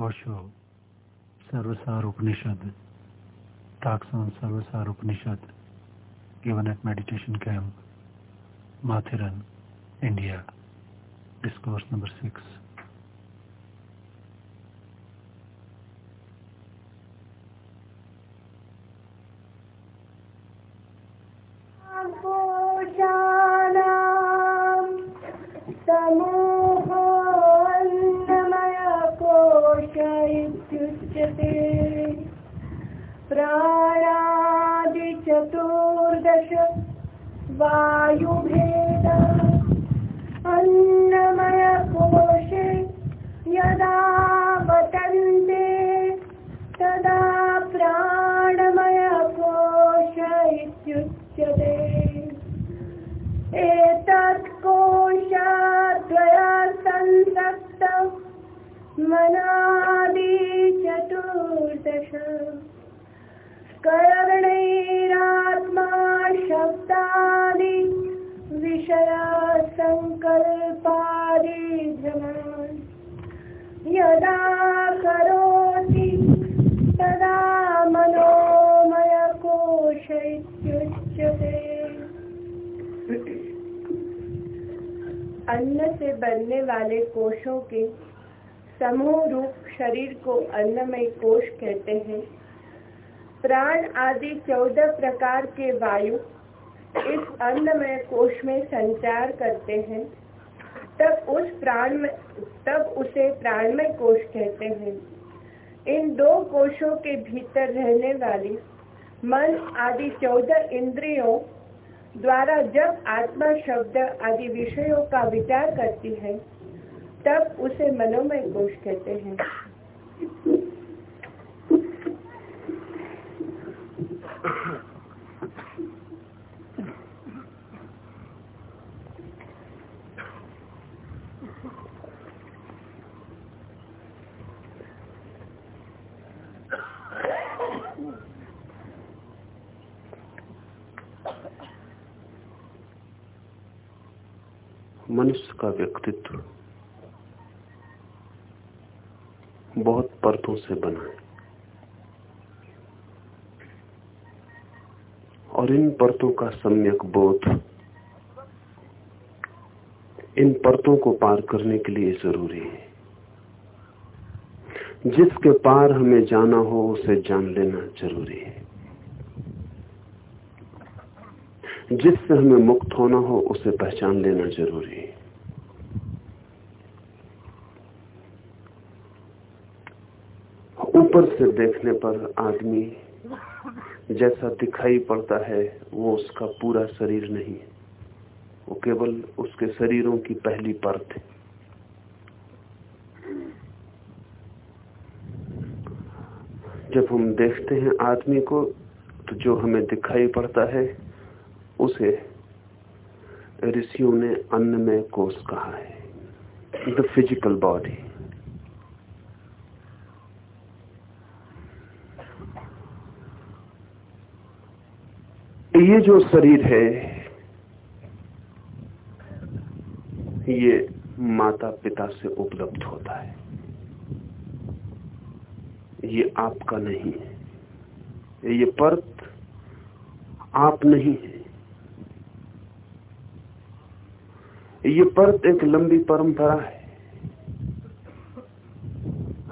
Osho Sarvasar Upanishad talks on Sarvasar Upanishad given at meditation camp Matheran India discourse number six Bye. कोशों के समूह रूप शरीर को अन्नमय कोश कहते हैं। प्राण आदि चौदह प्रकार के वायु इस अन्नमय कोश में संचार करते हैं। तब उस प्राण में, तब उसे प्राणमय कोश कहते हैं। इन दो कोशों के भीतर रहने वाली मन आदि चौदह इंद्रियों द्वारा जब आत्मा शब्द आदि विषयों का विचार करती है तब उसे मनोमय कोश कहते हैं। मनुष्य का व्यक्तित्व। बहुत परतों से बना है। और इन परतों का सम्यक बोध, इन परतों को पार करने के लिए ज़रूरी है। जिसके पार हमें जाना हो, उसे जान लेना ज़रूरी है। जिससे हमें मुक्त होना हो, उसे पहचान लेना ज़रूरी है। ऊपर से देखने पर आदमी जैसा दिखाई पड़ता है, वो उसका पूरा शरीर नहीं वो केवल उसके शरीरों की पहली परत है। जब हम देखते हैं आदमी को तो जो हमें दिखाई पड़ता है, उसे ऋषियों ने अन्न में कोष कहा है। द फ़िज़िकल बॉडी जो शरीर है, ये माता पिता से उपलब्ध होता है। ये आपका नहीं है। ये परत आप नहीं है। ये परत एक लंबी परंपरा है।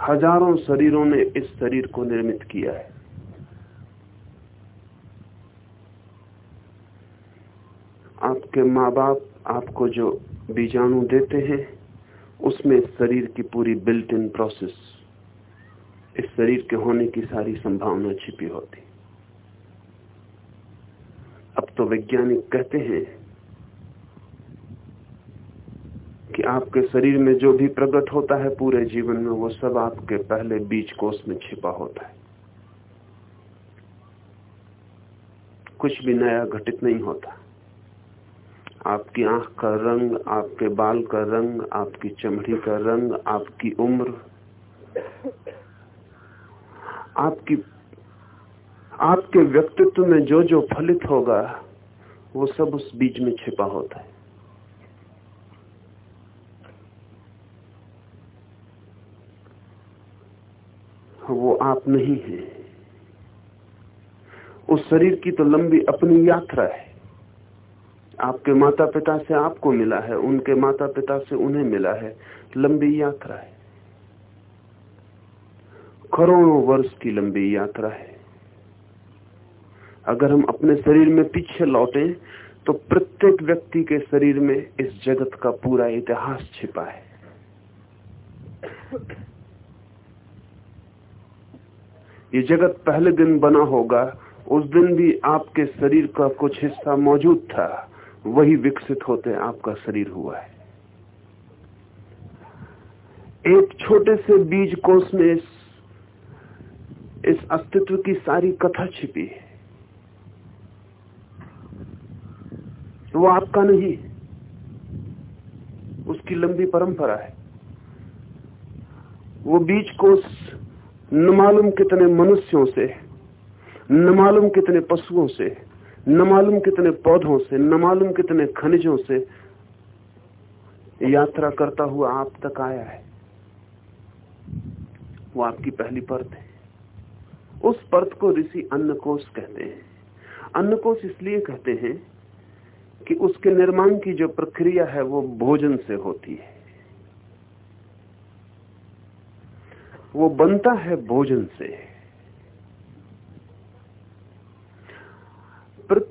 हज़ारों शरीरों ने इस शरीर को निर्मित किया है। आपके माँ बाप आपको जो बीजाणु देते हैं, उसमें शरीर की पूरी बिल्ट इन प्रोसेस इस शरीर के होने की सारी संभावना छिपी होती। अब तो वैज्ञानिक कहते हैं कि आपके शरीर में जो भी प्रकट होता है पूरे जीवन में, वो सब आपके पहले बीज कोष में छिपा होता है। कुछ भी नया घटित नहीं होता। आपकी आँख का रंग, आपके बाल का रंग, आपकी चमड़ी का रंग, आपकी उम्र, आपकी, आपके व्यक्तित्व में जो जो फलित होगा, वो सब उस बीज में छिपा होता है। वो आप नहीं है। उस शरीर की तो लंबी अपनी यात्रा है। आपके माता पिता से आपको मिला है, उनके माता पिता से उन्हें मिला है। लंबी यात्रा है। करोड़ों वर्ष की लंबी यात्रा है। अगर हम अपने शरीर में पीछे लौटे तो प्रत्येक व्यक्ति के शरीर में इस जगत का पूरा इतिहास छिपा है। ये जगत पहले दिन बना होगा, उस दिन भी आपके शरीर का कुछ हिस्सा मौजूद था। वही विकसित होते आपका शरीर हुआ है। एक छोटे से बीज कोष में इस, इस अस्तित्व की सारी कथा छिपी है। वो आपका नहीं उसकी लंबी परंपरा है। वो बीज कोष न मालूम कितने मनुष्यों से न मालूम कितने पशुओं से न मालूम कितने पौधों से, न मालूम कितने खनिजों से यात्रा करता हुआ आप तक आया है। वो आपकी पहली परत है। उस परत को ऋषि अन्नकोश कहते हैं। अन्नकोश इसलिए कहते हैं कि उसके निर्माण की जो प्रक्रिया है, वो भोजन से होती है। वो बनता है भोजन से।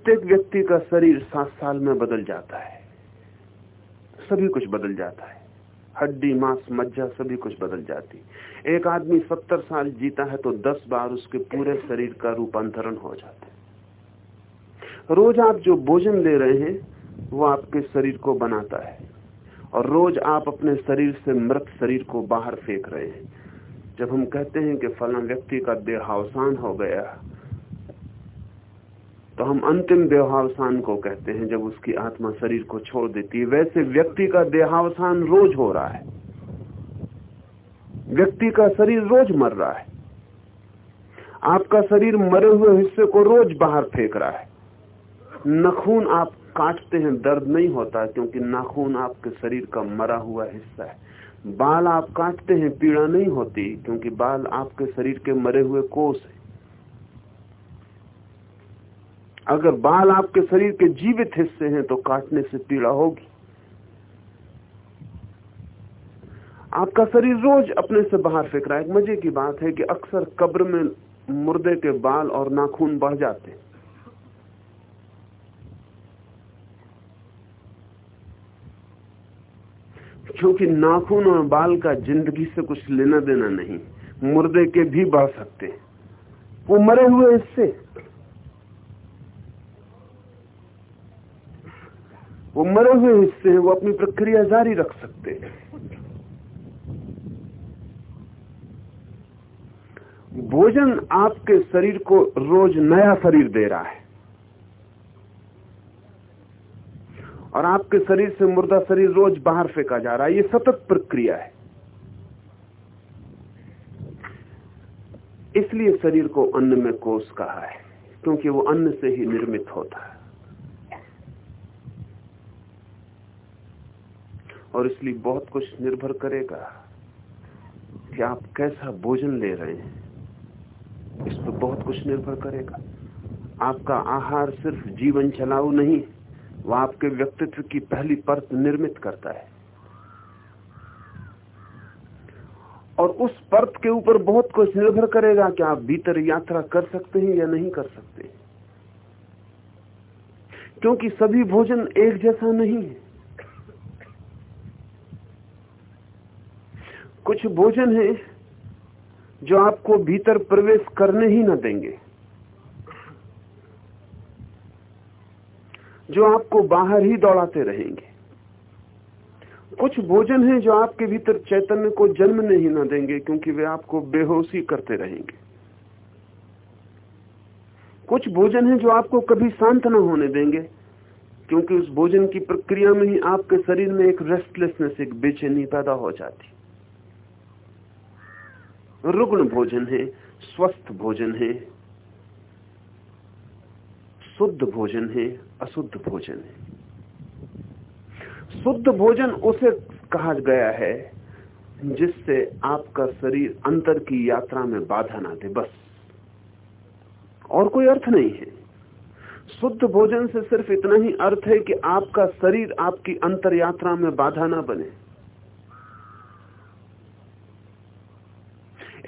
प्रत्येक व्यक्ति का शरीर सात साल में बदल जाता है। सभी कुछ बदल जाता है। हड्डी, मांस, मज्जा, सभी कुछ बदल जाती एक आदमी सत्तर साल जीता है तो दस बार उसके पूरे शरीर का रूपांतरण हो जाता है। रोज आप जो भोजन ले रहे हैं, वो आपके शरीर को बनाता है। और रोज आप अपने शरीर से मृत शरीर को बाहर फेंक रहे हैं। जब हम कहते हैं कि फला व्यक्ति का देहावसान हो गया तो हम अंतिम देहावसान को कहते हैं, जब उसकी आत्मा शरीर को छोड़ देती है, वैसे व्यक्ति का देहावसान रोज हो रहा है। व्यक्ति का शरीर रोज मर रहा है। आपका शरीर मरे हुए हिस्से को रोज बाहर फेंक रहा है। नखून आप काटते हैं, दर्द नहीं होता, क्योंकि नाखून आपके शरीर का मरा हुआ हिस्सा है। बाल आप काटते हैं, पीड़ा नहीं होती, क्योंकि बाल आपके शरीर के मरे हुए कोष है। अगर बाल आपके शरीर के जीवित हिस्से हैं तो काटने से पीड़ा होगी। आपका शरीर रोज अपने से बाहर फेंक रहा है। एक मज़े की बात है कि अक्सर कब्र में मुर्दे के बाल और नाखून बढ़ जाते हैं। क्योंकि नाखून और बाल का ज़िंदगी से कुछ लेना देना नहीं, मुर्दे के भी बढ़ सकते हैं। वो मरे हुए हिस्से। वो मरे हुए हिस्से हैं, वो अपनी प्रक्रिया जारी रख सकते हैं। भोजन आपके शरीर को रोज नया शरीर दे रहा है। और आपके शरीर से मुर्दा शरीर रोज बाहर फेंका जा रहा है। ये सतत प्रक्रिया है। इसलिए शरीर को अन्न में कोष कहा है, क्योंकि वो अन्न से ही निर्मित होता है। और इसलिए बहुत कुछ निर्भर करेगा कि आप कैसा भोजन ले रहे हैं। इस पर बहुत कुछ निर्भर करेगा। आपका आहार सिर्फ़ जीवन चलाऊ नहीं, वो आपके व्यक्तित्व की पहली परत निर्मित करता है। और उस परत के ऊपर बहुत कुछ निर्भर करेगा कि आप भीतर यात्रा कर सकते हैं या नहीं कर सकते क्योंकि सभी भोजन एक जैसा नहीं है। कुछ भोजन है जो आपको भीतर प्रवेश करने ही न देंगे। जो आपको बाहर ही दौड़ाते रहेंगे। कुछ भोजन है जो आपके भीतर चैतन्य को जन्म नहीं न देंगे, क्योंकि वे आपको बेहोशी करते रहेंगे। कुछ भोजन है जो आपको कभी शांत न होने देंगे, क्योंकि उस भोजन की प्रक्रिया में ही आपके शरीर में एक रेस्टलेसनेस एक बेचैनी पैदा हो जाती। रुग्ण भोजन है, स्वस्थ भोजन है, शुद्ध भोजन है, अशुद्ध भोजन है। शुद्ध भोजन उसे कहा गया है जिससे आपका शरीर अंतर की यात्रा में बाधा ना दे, बस। और कोई अर्थ नहीं है। शुद्ध भोजन से सिर्फ़ इतना ही अर्थ है कि आपका शरीर आपकी अंतर यात्रा में बाधा ना बने।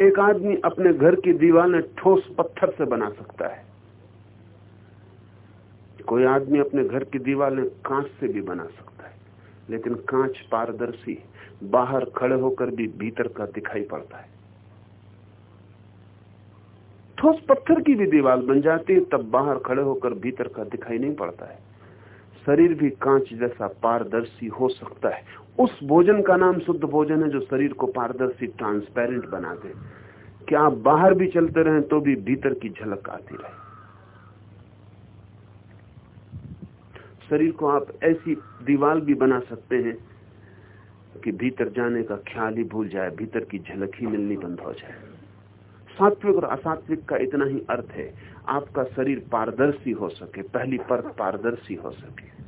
एक आदमी अपने घर की दीवार ठोस पत्थर से बना सकता है। कोई आदमी अपने घर की दीवार कांच से भी बना सकता है, लेकिन कांच पारदर्शी, बाहर खड़े होकर भी भीतर का दिखाई पड़ता है। ठोस पत्थर की भी दीवार बन जाती है, तब बाहर खड़े होकर भीतर का दिखाई नहीं पड़ता है। शरीर भी कांच जैसा पारदर्शी हो सकता है उस भोजन का नाम शुद्ध भोजन है जो शरीर को पारदर्शी ट्रांसपेरेंट बना दे। कि आप बाहर भी चलते रहें तो भी भीतर की झलक आती रहे। शरीर को आप ऐसी दीवार भी बना सकते हैं कि भीतर जाने का ख्याल ही भूल जाए, भीतर की झलक ही मिलनी बंद हो जाए। सात्विक और असात्विक का इतना ही अर्थ है, आपका शरीर पारदर्शी हो सके, पहली परत पारदर्शी हो सके।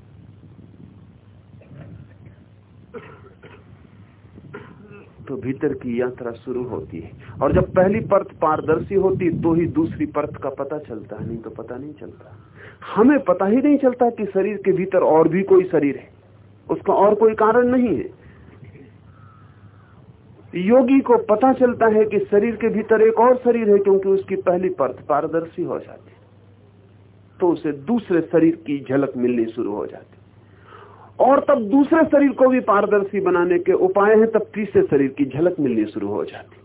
तो भीतर की यात्रा शुरू होती है। और जब पहली परत पारदर्शी होती तो ही दूसरी परत का पता चलता है, नहीं तो पता नहीं चलता। हमें पता ही नहीं चलता कि शरीर के भीतर और भी कोई शरीर है। उसका और कोई कारण नहीं है। योगी को पता चलता है कि शरीर के भीतर एक और शरीर है, क्योंकि उसकी पहली परत पारदर्शी हो जाती तो उसे दूसरे शरीर की झलक मिलनी शुरू हो जाती और तब दूसरे शरीर को भी पारदर्शी बनाने के उपाय हैं, तब तीसरे शरीर की झलक मिलनी शुरू हो जाती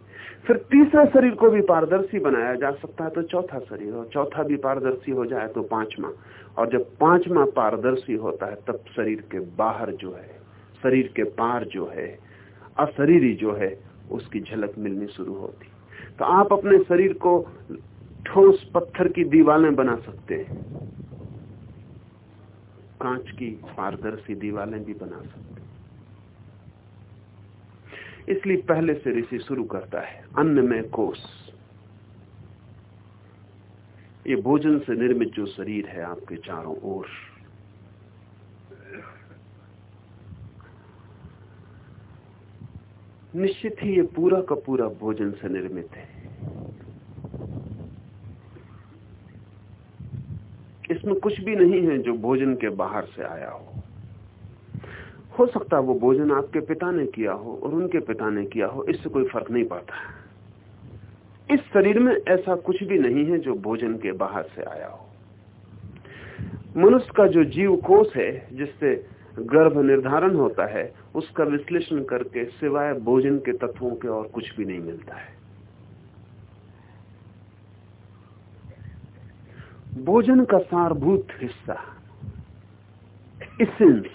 फिर तीसरे शरीर को भी पारदर्शी बनाया जा सकता है तो चौथा शरीर और चौथा भी पारदर्शी हो जाए तो पांचवा। और जब पांचवा पारदर्शी होता है, तब शरीर के बाहर जो है, शरीर के पार जो है, अशरीरी जो है, उसकी झलक मिलनी शुरू होती तो आप अपने शरीर को ठोस पत्थर की दीवारें बना सकते हैं। कांच की पारदर्शी दीवारें भी बना सकते इसलिए पहले से ऋषि शुरू करता है, अन्न में कोष। ये भोजन से निर्मित जो शरीर है आपके चारों ओर। निश्चित ही ये पूरा का पूरा भोजन से निर्मित है। इसमें कुछ भी नहीं है जो भोजन के बाहर से आया हो। हो सकता है वो भोजन आपके पिता ने किया हो और उनके पिता ने किया हो, इससे कोई फ़र्क नहीं पड़ता। इस शरीर में ऐसा कुछ भी नहीं है जो भोजन के बाहर से आया हो। मनुष्य का जो जीव कोष है, जिससे गर्भ निर्धारण होता है, उसका विश्लेषण करके सिवाय भोजन के तत्वों के और कुछ भी नहीं मिलता है। भोजन का सारभूत हिस्सा। इसेंस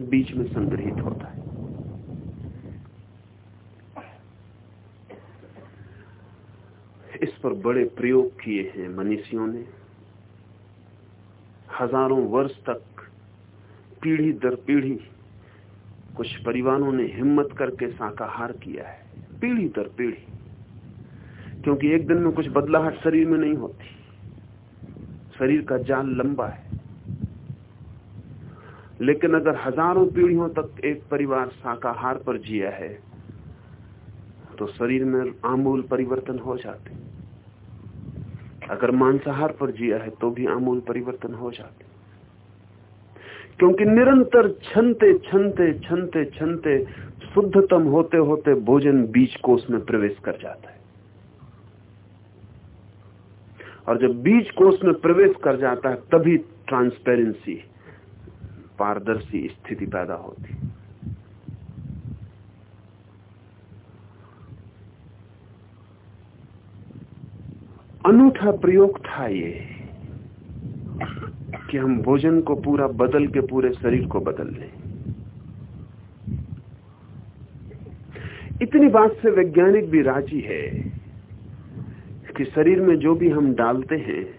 बीच में संग्रहित होता है। इस पर बड़े प्रयोग किए हैं मनीषियों ने। हज़ारों वर्ष तक पीढ़ी दर पीढ़ी कुछ परिवारों ने हिम्मत करके शाकाहार किया है, पीढ़ी दर पीढ़ी। क्योंकि एक दिन में कुछ बदलाहट शरीर में नहीं होती। शरीर का जाल लंबा है। लेकिन अगर हज़ारों पीढ़ियों तक एक परिवार शाकाहार पर जिया है तो शरीर में आमूल परिवर्तन हो जाते। अगर मांसाहार पर जिया है तो भी आमूल परिवर्तन हो जाते। क्योंकि निरंतर छनते छनते छनते छनते शुद्धतम होते होते भोजन बीज कोष में प्रवेश कर जाता है। और जब बीज कोष में प्रवेश कर जाता है, तभी ट्रांसपेरेंसी पारदर्शी स्थिति पैदा होती। अनूठा प्रयोग था ये, कि हम भोजन को पूरा बदल के पूरे शरीर को बदल लें इतनी बात से वैज्ञानिक भी राज़ी है। कि शरीर में जो भी हम डालते हैं,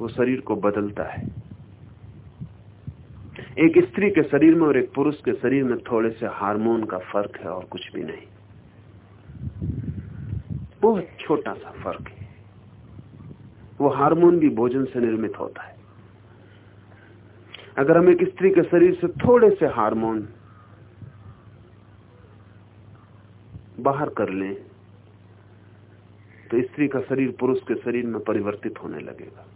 वो शरीर को बदलता है। एक स्त्री के शरीर में और एक पुरुष के शरीर में थोड़े से हार्मोन का फ़र्क है और कुछ भी नहीं। बहुत छोटा सा फ़र्क है। वो हार्मोन भी भोजन से निर्मित होता है। अगर हम एक स्त्री के शरीर से थोड़े से हार्मोन बाहर कर लें तो स्त्री का शरीर पुरुष के शरीर में परिवर्तित होने लगेगा।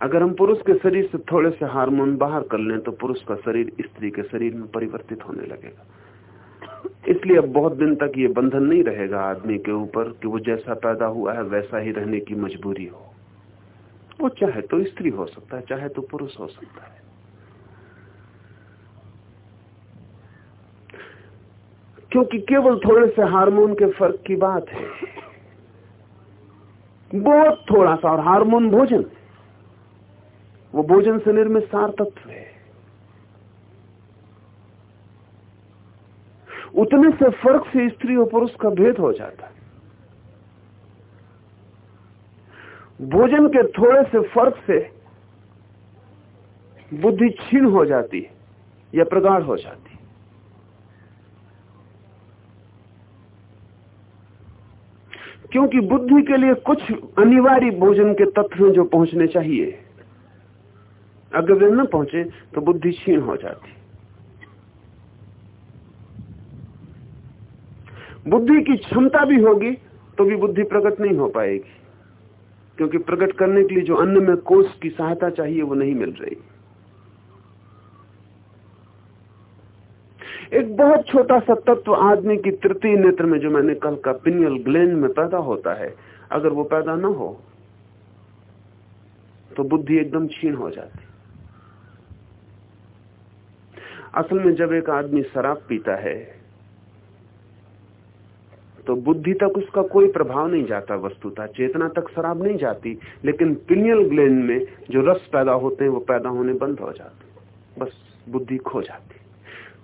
अगर हम पुरुष के शरीर से थोड़े से हार्मोन बाहर कर लें तो पुरुष का शरीर स्त्री के शरीर में परिवर्तित होने लगेगा। इसलिए अब बहुत दिन तक ये बंधन नहीं रहेगा आदमी के ऊपर कि वो जैसा पैदा हुआ है, वैसा ही रहने की मजबूरी हो। वो चाहे तो स्त्री हो सकता है, चाहे तो पुरुष हो सकता है। क्योंकि केवल थोड़े से हार्मोन के फ़र्क की बात है। बहुत थोड़ा सा, और हार्मोन भोजन, वो भोजन से निर्मित सार तत्व है। उतने से फ़र्क से स्त्री और पुरुष का भेद हो जाता है। भोजन के थोड़े से फ़र्क से बुद्धि छीन हो जाती है या प्रगाढ़ हो जाती है क्योंकि बुद्धि के लिए कुछ अनिवार्य भोजन के तत्व जो पहुँचने चाहिए। अगर वे न पहुँचे तो बुद्धि छीन हो जाती। बुद्धि की क्षमता भी होगी तो भी बुद्धि प्रकट नहीं हो पाएगी। क्योंकि प्रकट करने के लिए जो अन्न में कोष की सहायता चाहिए, वो नहीं मिल रही। एक बहुत छोटा सा तत्व आदमी की तृतीय नेत्र में जो मैंने कल का पिनियल ग्लैंड में पैदा होता है, अगर वो पैदा ना हो तो बुद्धि एकदम छीन हो जाती। असल में जब एक आदमी शराब पीता है तो बुद्धि तक उसका कोई प्रभाव नहीं जाता वस्तुता। चेतना तक शराब नहीं जाती, लेकिन पिनियल ग्लैंड में जो रस पैदा होते हैं, वो पैदा होने बंद हो जाते बस बुद्धि खो जाती।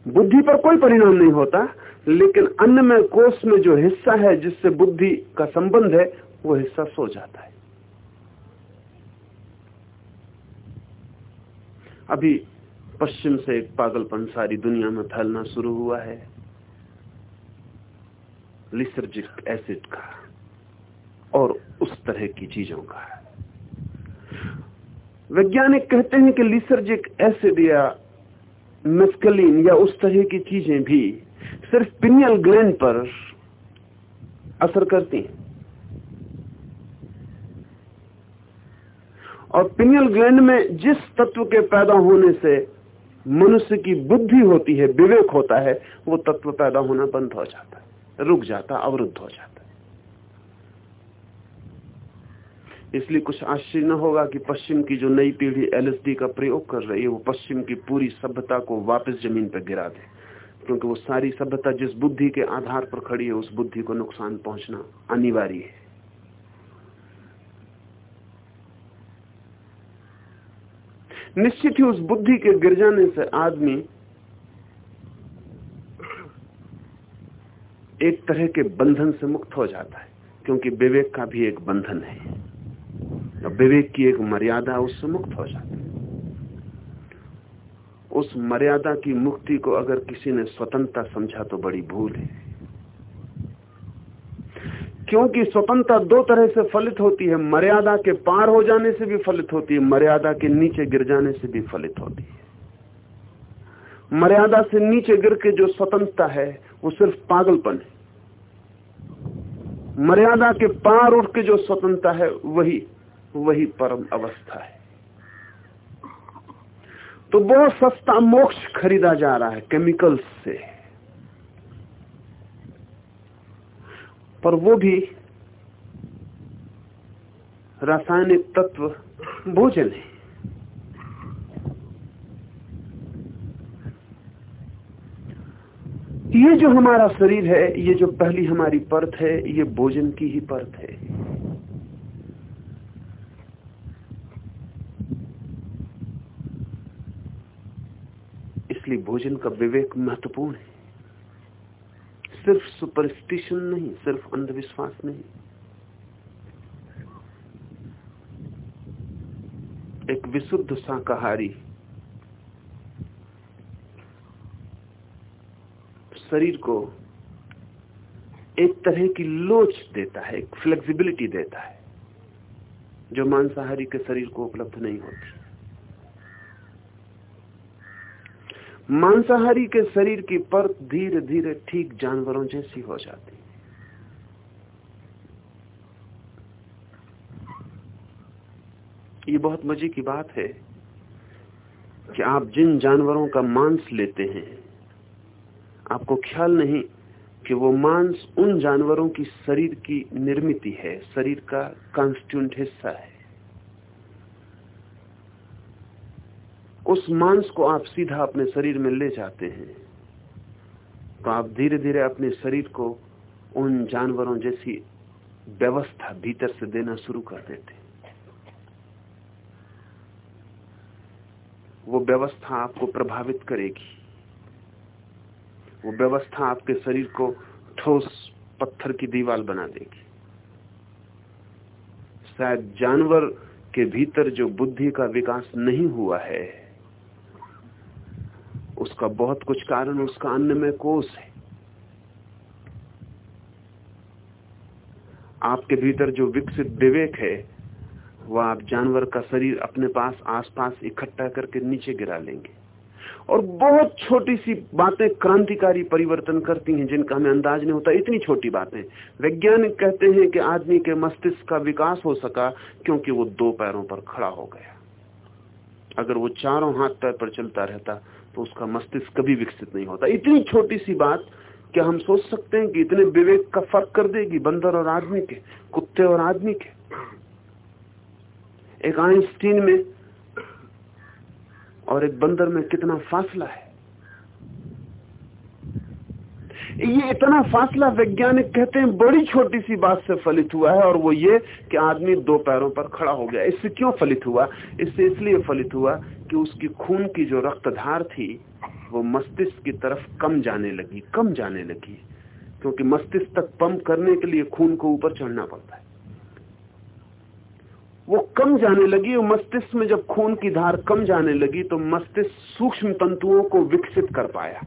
बुद्धि पर कोई परिणाम नहीं होता, लेकिन अन्य में, कोष में जो हिस्सा है, जिससे बुद्धि का संबंध है, वो हिस्सा सो जाता है। अभी पश्चिम से एक पागलपन सारी दुनिया में फैलना शुरू हुआ है। लिसर्जिक एसिड का और उस तरह की चीज़ों का। वैज्ञानिक कहते हैं कि लिसर्जिक एसिड या मेस्कलिन या उस तरह की चीज़ें भी सिर्फ़ पिनियल ग्लैंड पर असर करती हैं। और पिनियल ग्लैंड में जिस तत्व के पैदा होने से मनुष्य की बुद्धि होती है, विवेक होता है, वो तत्व पैदा होना बंद हो जाता है, रुक जाता, अवरुद्ध हो जाता है इसलिए कुछ आश्चर्य न होगा कि पश्चिम की जो नई पीढ़ी एलएसडी का प्रयोग कर रही है, वो पश्चिम की पूरी सभ्यता को वापस ज़मीन पर गिरा दे। क्योंकि वो सारी सभ्यता जिस बुद्धि के आधार पर खड़ी है, उस बुद्धि को नुकसान पहुँचना अनिवार्य है। निश्चित ही उस बुद्धि के गिर जाने से आदमी एक तरह के बंधन से मुक्त हो जाता है, क्योंकि विवेक का भी एक बंधन है। और विवेक की एक मर्यादा उससे मुक्त हो जाती उस मर्यादा की मुक्ति को अगर किसी ने स्वतंत्रता समझा तो बड़ी भूल है। क्योंकि स्वतंत्रता दो तरह से फलित होती है। मर्यादा के पार हो जाने से भी फलित होती है, मर्यादा के नीचे गिर जाने से भी फलित होती है। मर्यादा से नीचे गिर के जो स्वतंत्रता है, वो सिर्फ़ पागलपन है। मर्यादा के पार उठ के जो स्वतंत्रता है, वही वही परम अवस्था है। तो बहुत सस्ता मोक्ष खरीदा जा रहा है केमिकल्स से। पर वो भी रासायनिक तत्व भोजन है। ये जो हमारा शरीर है, ये जो पहली हमारी परत है, ये भोजन की ही परत है। इसलिए भोजन का विवेक महत्वपूर्ण है। सिर्फ़ सुपरस्टिशन नहीं, सिर्फ़ अंधविश्वास नहीं। एक विशुद्ध शाकाहारी शरीर को एक तरह की लोच देता है, एक फ्लेक्सिबिलिटी देता है, जो मांसाहारी के शरीर को उपलब्ध नहीं होती। मांसाहारी के शरीर की परत धीरे धीरे ठीक जानवरों जैसी हो जाती। ये बहुत मज़े की बात है कि आप जिन जानवरों का मांस लेते हैं, आपको ख्याल नहीं कि वो मांस उन जानवरों की शरीर की निर्मित है, शरीर का कॉन्स्टिट्यूंट हिस्सा है। उस मांस को आप सीधा अपने शरीर में ले जाते हैं। तो आप धीरे धीरे अपने शरीर को उन जानवरों जैसी व्यवस्था भीतर से देना शुरू कर देते वो व्यवस्था आपको प्रभावित करेगी। वो व्यवस्था आपके शरीर को ठोस पत्थर की दीवार बना देगी। शायद जानवर के भीतर जो बुद्धि का विकास नहीं हुआ है उसका बहुत कुछ कारण उसका अन्न में कोष है। आपके भीतर जो विकसित विवेक है, वह आप जानवर का शरीर अपने पास, आसपास इकट्ठा करके नीचे गिरा लेंगे। और बहुत छोटी सी बातें क्रांतिकारी परिवर्तन करती हैं, जिनका हमें अंदाज नहीं होता। इतनी छोटी बातें। वैज्ञानिक कहते हैं कि आदमी के मस्तिष्क का विकास हो सका क्योंकि वो दो पैरों पर खड़ा हो गया। अगर वो चारों हाथ पैर पर चलता रहता तो उसका मस्तिष्क कभी विकसित नहीं होता। इतनी छोटी सी बात क्या हम सोच सकते हैं कि इतने विवेक का फ़र्क कर देगी बंदर और आदमी के, कुत्ते और आदमी के। एक आइंस्टीन में और एक बंदर में कितना फासला है। ये इतना फासला वैज्ञानिक कहते हैं, बड़ी छोटी सी बात से फलित हुआ है और वो ये कि आदमी दो पैरों पर खड़ा हो गया। इससे क्यों फलित हुआ? इससे इसलिए फलित हुआ कि उसकी खून की जो रक्तधार थी, वो मस्तिष्क की तरफ़ कम जाने लगी, कम जाने लगी। क्योंकि मस्तिष्क तक पंप करने के लिए खून को ऊपर चढ़ना पड़ता है। वो कम जाने लगी, और मस्तिष्क में जब खून की धार कम जाने लगी तो मस्तिष्क सूक्ष्म तंतुओं को विकसित कर पाया।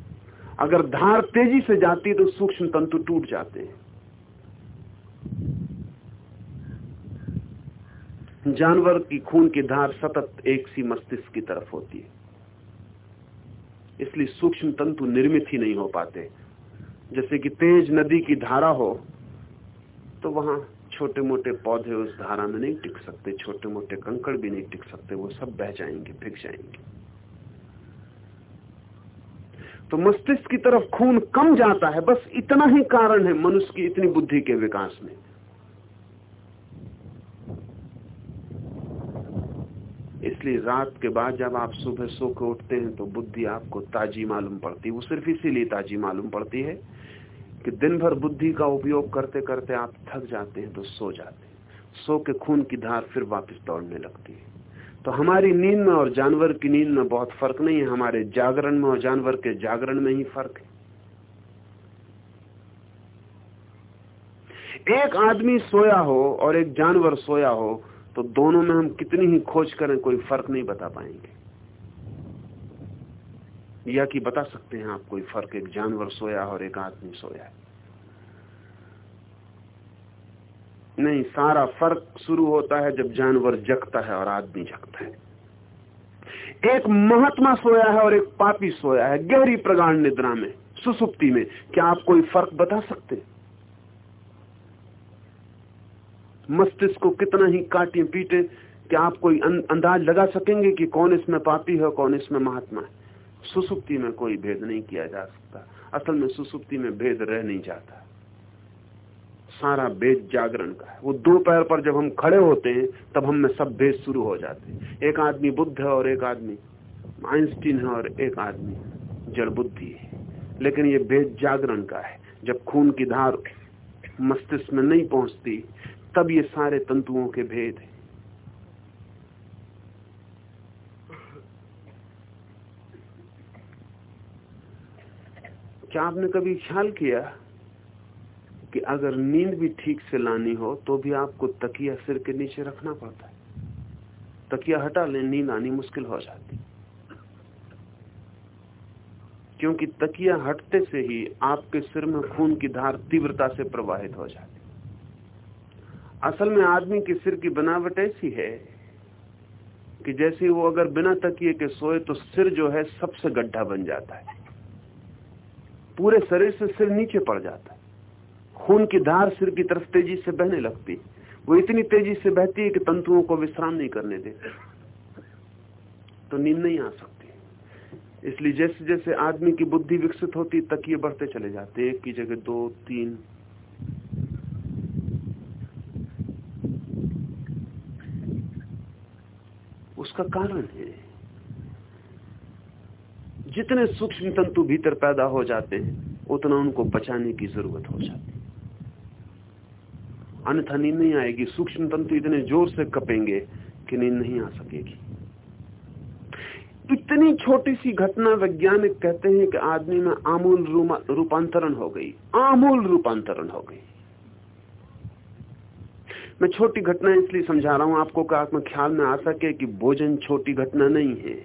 अगर धार तेज़ी से जाती तो सूक्ष्म तंतु टूट जाते हैं। जानवर की खून की धार सतत एक सी मस्तिष्क की तरफ़ होती है। इसलिए सूक्ष्म तंतु निर्मित ही नहीं हो पाते। जैसे कि तेज नदी की धारा हो तो वहाँ छोटे मोटे पौधे उस धारा में नहीं टिक सकते छोटे मोटे कंकड़ भी नहीं टिक सकते, वो सब बह जाएँगे फिक जाएँगे। तो मस्तिष्क की तरफ़ खून कम जाता है, बस इतना ही कारण है मनुष्य की इतनी बुद्धि के विकास में। इसलिए रात के बाद जब आप सुबह सो के उठते हैं तो बुद्धि आपको ताजी मालूम पड़ती है। वो सिर्फ़ इसीलिए ताजी मालूम पड़ती है कि दिन भर बुद्धि का उपयोग करते करते आप थक जाते हैं तो सो जाते हैं। सो के खून की धार फिर वापस दौड़ने लगती है। तो हमारी नींद में और जानवर की नींद में बहुत फ़र्क नहीं है। हमारे जागरण में और जानवर के जागरण में ही फ़र्क है। एक आदमी सोया हो और एक जानवर सोया हो तो दोनों में हम कितनी ही खोज करें, कोई फ़र्क नहीं बता पाएँगे। या कि बता सकते हैं आप कोई फ़र्क, एक जानवर सोया और एक आदमी सोया है। नहीं, सारा फ़र्क शुरू होता है जब जानवर जगता है और आदमी जगता है। एक महात्मा सोया है और एक पापी सोया है, गहरी प्रगाढ़ निद्रा में, सुसुप्ति में। क्या आप कोई फ़र्क बता सकते मस्तिष्क को कितना ही काटे पीटे क्या आप कोई अं-, अंदाज लगा सकेंगे कि कौन इसमें पापी है कौन इसमें महात्मा है। सुसुप्ति में कोई भेद नहीं किया जा सकता। असल में सुसुप्ति में भेद रह नहीं जाता। सारा भेद जागरण का है। वो दो पैर पर जब हम खड़े होते हैं तब हम में सब भेद शुरू हो जाते हैं। एक आदमी बुद्ध है और एक आदमी आइंस्टीन है और एक आदमी जड़ बुद्धि है। लेकिन ये भेद जागरण का है। जब खून की धार मस्तिष्क में नहीं पहुँचती तब ये सारे तंतुओं के भेद है। क्या आपने कभी ख्याल किया कि अगर नींद भी ठीक से लानी हो तो भी आपको तकिया सिर के नीचे रखना पड़ता है? तकिया हटा ले, नींद आनी मुश्किल हो जाती क्योंकि तकिया हटते से ही आपके सिर में खून की धार तीव्रता से प्रवाहित हो जाती असल में आदमी के सिर की बनावट ऐसी है कि जैसे वो अगर बिना तकिए के सोए तो सिर जो है सबसे गड्ढा बन जाता है। पूरे शरीर से सिर नीचे पड़ जाता है। खून की धार सिर की तरफ़ तेज़ी से बहने लगती है। वो इतनी तेज़ी से बहती है कि तंतुओं को विश्राम नहीं करने देती। तो नींद नहीं आ सकती। इसलिए जैसे जैसे आदमी की बुद्धि विकसित होती, तकिए बढ़ते चले जाते, एक की जगह दो, तीन उसका कारण है। जितने सूक्ष्म तंतु भीतर पैदा हो जाते हैं उतना उनको बचाने की ज़रूरत हो जाती। है अन्यथा नींद नहीं आएगी। सूक्ष्म तंतु इतने ज़ोर से कपेंगे कि नींद नहीं आ सकेगी। इतनी छोटी सी घटना वैज्ञानिक कहते हैं कि आदमी में आमूल रूपांतरण हो गई। आमूल रूपांतरण हो गई। मैं छोटी घटना इसलिए समझा रहा हूँ, आपको कि आपको ख्याल में आ सके कि भोजन छोटी घटना नहीं है।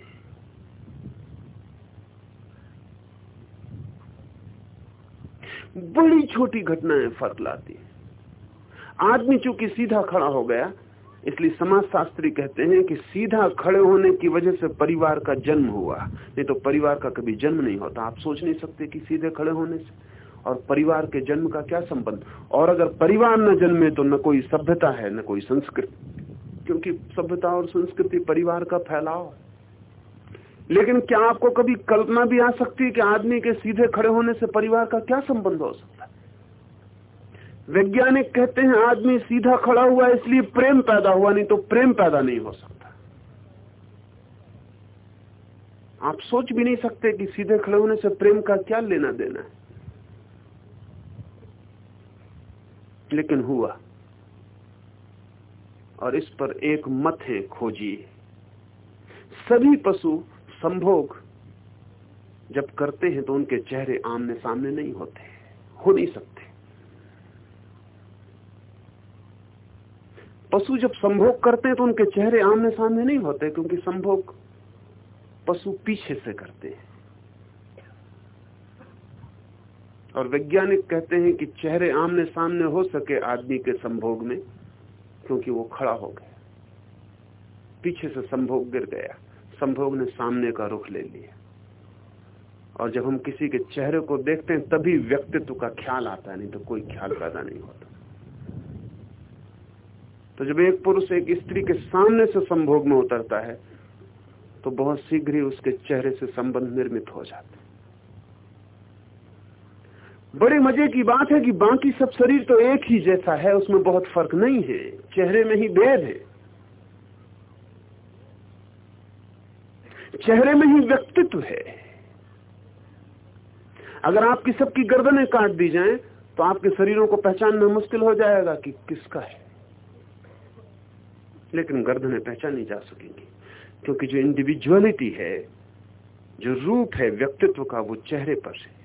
बड़ी छोटी घटनाएँ फ़र्क लाती आदमी चूँकि सीधा खड़ा हो गया, इसलिए समाज शास्त्री कहते हैं कि सीधा खड़े होने की वजह से परिवार का जन्म हुआ, नहीं तो परिवार का कभी जन्म नहीं होता। आप सोच नहीं सकते कि सीधे खड़े होने से। और परिवार के जन्म का क्या संबंध? और अगर परिवार न जन्मे तो न कोई सभ्यता है, न कोई संस्कृति। क्योंकि सभ्यता और संस्कृति परिवार का फैलाव लेकिन क्या आपको कभी कल्पना भी आ सकती है कि आदमी के सीधे खड़े होने से परिवार का क्या संबंध हो सकता है? वैज्ञानिक कहते हैं, आदमी सीधा खड़ा हुआ इसलिए प्रेम पैदा हुआ, नहीं तो प्रेम पैदा नहीं हो सकता। आप सोच भी नहीं सकते कि सीधे खड़े होने से प्रेम का क्या लेना देना है। लेकिन हुआ। और इस पर एक मत है, खोजिए। सभी पशु संभोग जब करते हैं तो उनके चेहरे आमने सामने नहीं होते, हो नहीं सकते। पशु जब संभोग करते हैं तो उनके चेहरे आमने सामने नहीं होते, क्योंकि संभोग पशु पीछे से करते हैं। और वैज्ञानिक कहते हैं कि चेहरे आमने सामने हो सके आदमी के संभोग में, क्योंकि वो खड़ा हो गया। पीछे से संभोग गिर गया। संभोग ने सामने का रुख ले लिया। और जब हम किसी के चेहरे को देखते हैं, तभी व्यक्तित्व का ख्याल आता है, नहीं तो कोई ख्याल पैदा नहीं होता। तो जब एक पुरुष एक स्त्री के सामने से संभोग में उतरता है तो बहुत शीघ्र ही उसके चेहरे से संबंध निर्मित हो जाता बड़े मज़े की बात है कि बाकी सब शरीर तो एक ही जैसा है, उसमें बहुत फ़र्क नहीं है। चेहरे में ही भेद है। चेहरे में ही व्यक्तित्व है। अगर आपकी सबकी गर्दनें काट दी जाएँ तो आपके शरीरों को पहचानना मुश्किल हो जाएगा कि किसका है। लेकिन गर्दनें पहचानी जा सकेंगी, क्योंकि जो इंडिविजुअलिटी है, जो रूप है व्यक्तित्व का, वो चेहरे पर है।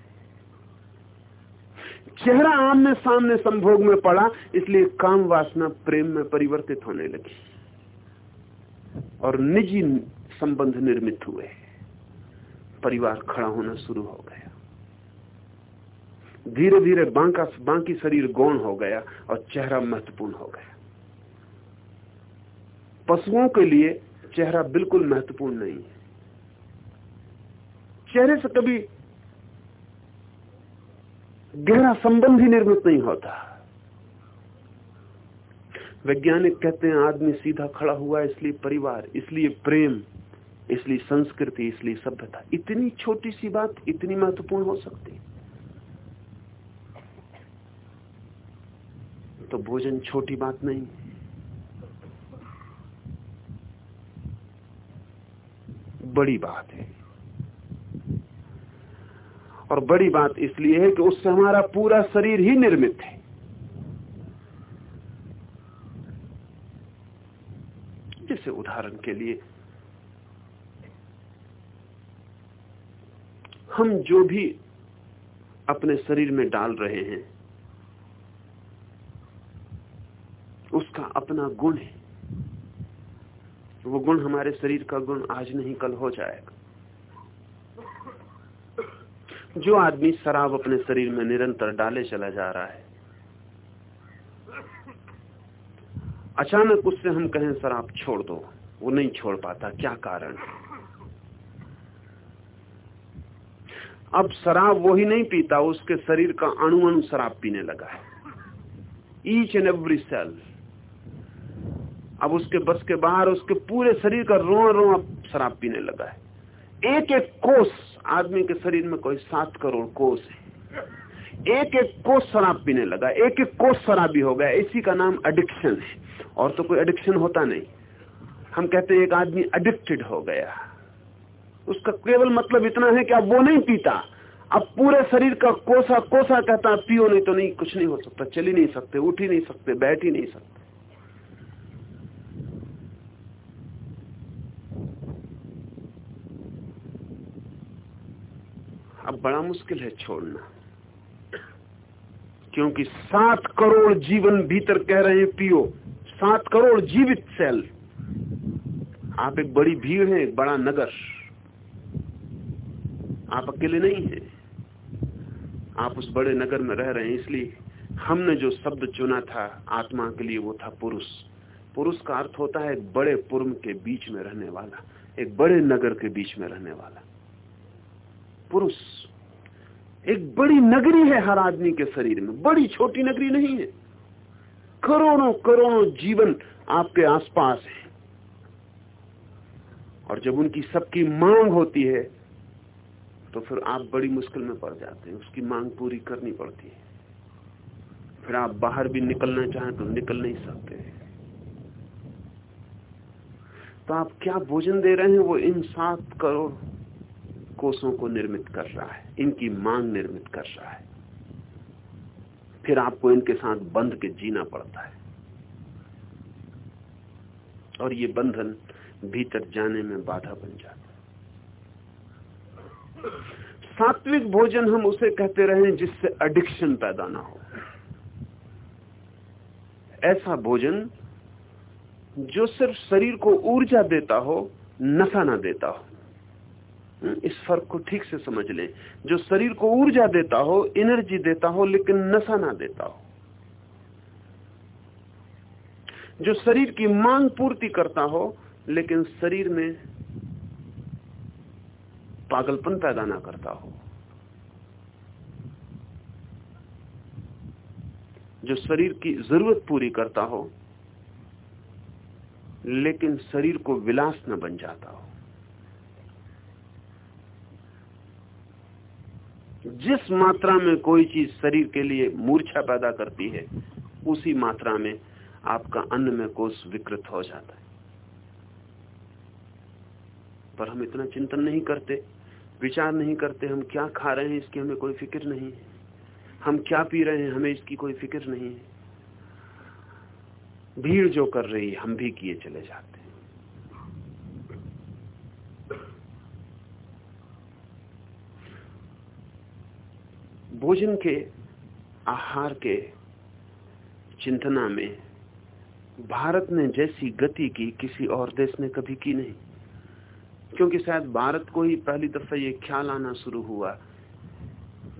चेहरा आमने सामने संभोग में पड़ा, इसलिए काम वासना प्रेम में परिवर्तित होने लगी। और निजी संबंध निर्मित हुए। परिवार खड़ा होना शुरू हो गया। धीरे धीरे बांका, बाकी शरीर गौण हो गया और चेहरा महत्वपूर्ण हो गया। पशुओं के लिए चेहरा बिल्कुल महत्वपूर्ण नहीं है। चेहरे से कभी गहरा संबंध ही निर्मित नहीं होता। वैज्ञानिक कहते हैं, आदमी सीधा खड़ा हुआ, इसलिए परिवार, इसलिए प्रेम, इसलिए संस्कृति, इसलिए सभ्यता। इतनी छोटी सी बात इतनी महत्वपूर्ण हो सकती तो भोजन छोटी बात नहीं। बड़ी बात है। और बड़ी बात इसलिए है कि उससे हमारा पूरा शरीर ही निर्मित है। जैसे उदाहरण के लिए, हम जो भी अपने शरीर में डाल रहे हैं, उसका अपना गुण है। वो गुण हमारे शरीर का गुण आज नहीं, कल हो जाएगा। जो आदमी शराब अपने शरीर में निरंतर डाले चला जा रहा है। अचानक उससे हम कहें, शराब छोड़ दो। वो नहीं छोड़ पाता। क्या कारण? अब शराब वो ही नहीं पीता, उसके शरीर का अणु अणु शराब पीने लगा है। ईच एंड एवरी सेल अब उसके बस के बाहर, उसके पूरे शरीर का रोआ रोआ शराब पीने लगा है। एक एक कोस आदमी के शरीर में कोई सात करोड़ कोष है। एक एक कोष शराब पीने लगा, एक एक कोष शराबी हो गया, इसी का नाम एडिक्शन है। और तो कोई एडिक्शन होता नहीं। हम कहते हैं, एक आदमी एडिक्टेड हो गया। उसका केवल मतलब इतना है कि अब वो नहीं पीता। अब पूरे शरीर का कोसा कोसा कहता पियो नहीं तो नहीं, कुछ नहीं हो सकता, चल ही नहीं सकते, उठ ही नहीं सकते, बैठ ही नहीं सकते अब बड़ा मुश्किल है छोड़ना। क्योंकि सात करोड़ जीवन भीतर कह रहे हैं पियो, सात करोड़ जीवित सेल। आप एक बड़ी भीड़ है, एक बड़ा नगर। आप अकेले नहीं हैं। आप उस बड़े नगर में रह रहे हैं, इसलिए हमने जो शब्द चुना था, आत्मा के लिए वो था पुरुष। पुरुष का अर्थ होता है एक बड़े पुरम के बीच में रहने वाला, एक बड़े नगर के बीच में रहने वाला। पुरुष। एक बड़ी नगरी है हर आदमी के शरीर में। बड़ी छोटी नगरी नहीं है। करोड़ों करोड़ों जीवन आपके आसपास है। और जब उनकी सबकी मांग होती है तो फिर आप बड़ी मुश्किल में पड़ जाते हैं। उसकी मांग पूरी करनी पड़ती है। फिर आप बाहर भी निकलना चाहें तो निकल नहीं सकते। तो आप क्या भोजन दे रहे हैं वो इन सात करोड़ कोषों को निर्मित कर रहा है, इनकी मांग निर्मित कर रहा है। फिर आपको इनके साथ बंध के जीना पड़ता है। और ये बंधन भीतर जाने में बाधा बन जाता है। सात्विक भोजन हम उसे कहते रहे जिससे एडिक्शन पैदा ना हो। ऐसा भोजन जो सिर्फ़ शरीर को ऊर्जा देता हो, नशा ना देता हो। इस फ़र्क को ठीक से समझ लें। जो शरीर को ऊर्जा देता हो एनर्जी देता हो, लेकिन नशा ना देता हो। जो शरीर की मांग पूर्ति करता हो, लेकिन शरीर में पागलपन पैदा ना करता हो। जो शरीर की ज़रूरत पूरी करता हो, लेकिन शरीर को विलास न बन जाता हो। जिस मात्रा में कोई चीज़ शरीर के लिए मूर्छा पैदा करती है, उसी मात्रा में आपका अन्न में कोष विकृत हो जाता है। पर हम इतना चिंतन नहीं करते, विचार नहीं करते, हम क्या खा रहे हैं, इसकी हमें कोई फ़िक्र नहीं है। हम क्या पी रहे हैं, हमें इसकी कोई फ़िक्र नहीं है। भीड़ जो कर रही है, हम भी किए चले जाते भोजन के, आहार के चिंतना में भारत ने जैसी गति की किसी और देश ने कभी की नहीं। क्योंकि शायद भारत को ही पहली दफ़ा ये ख्याल आना शुरू हुआ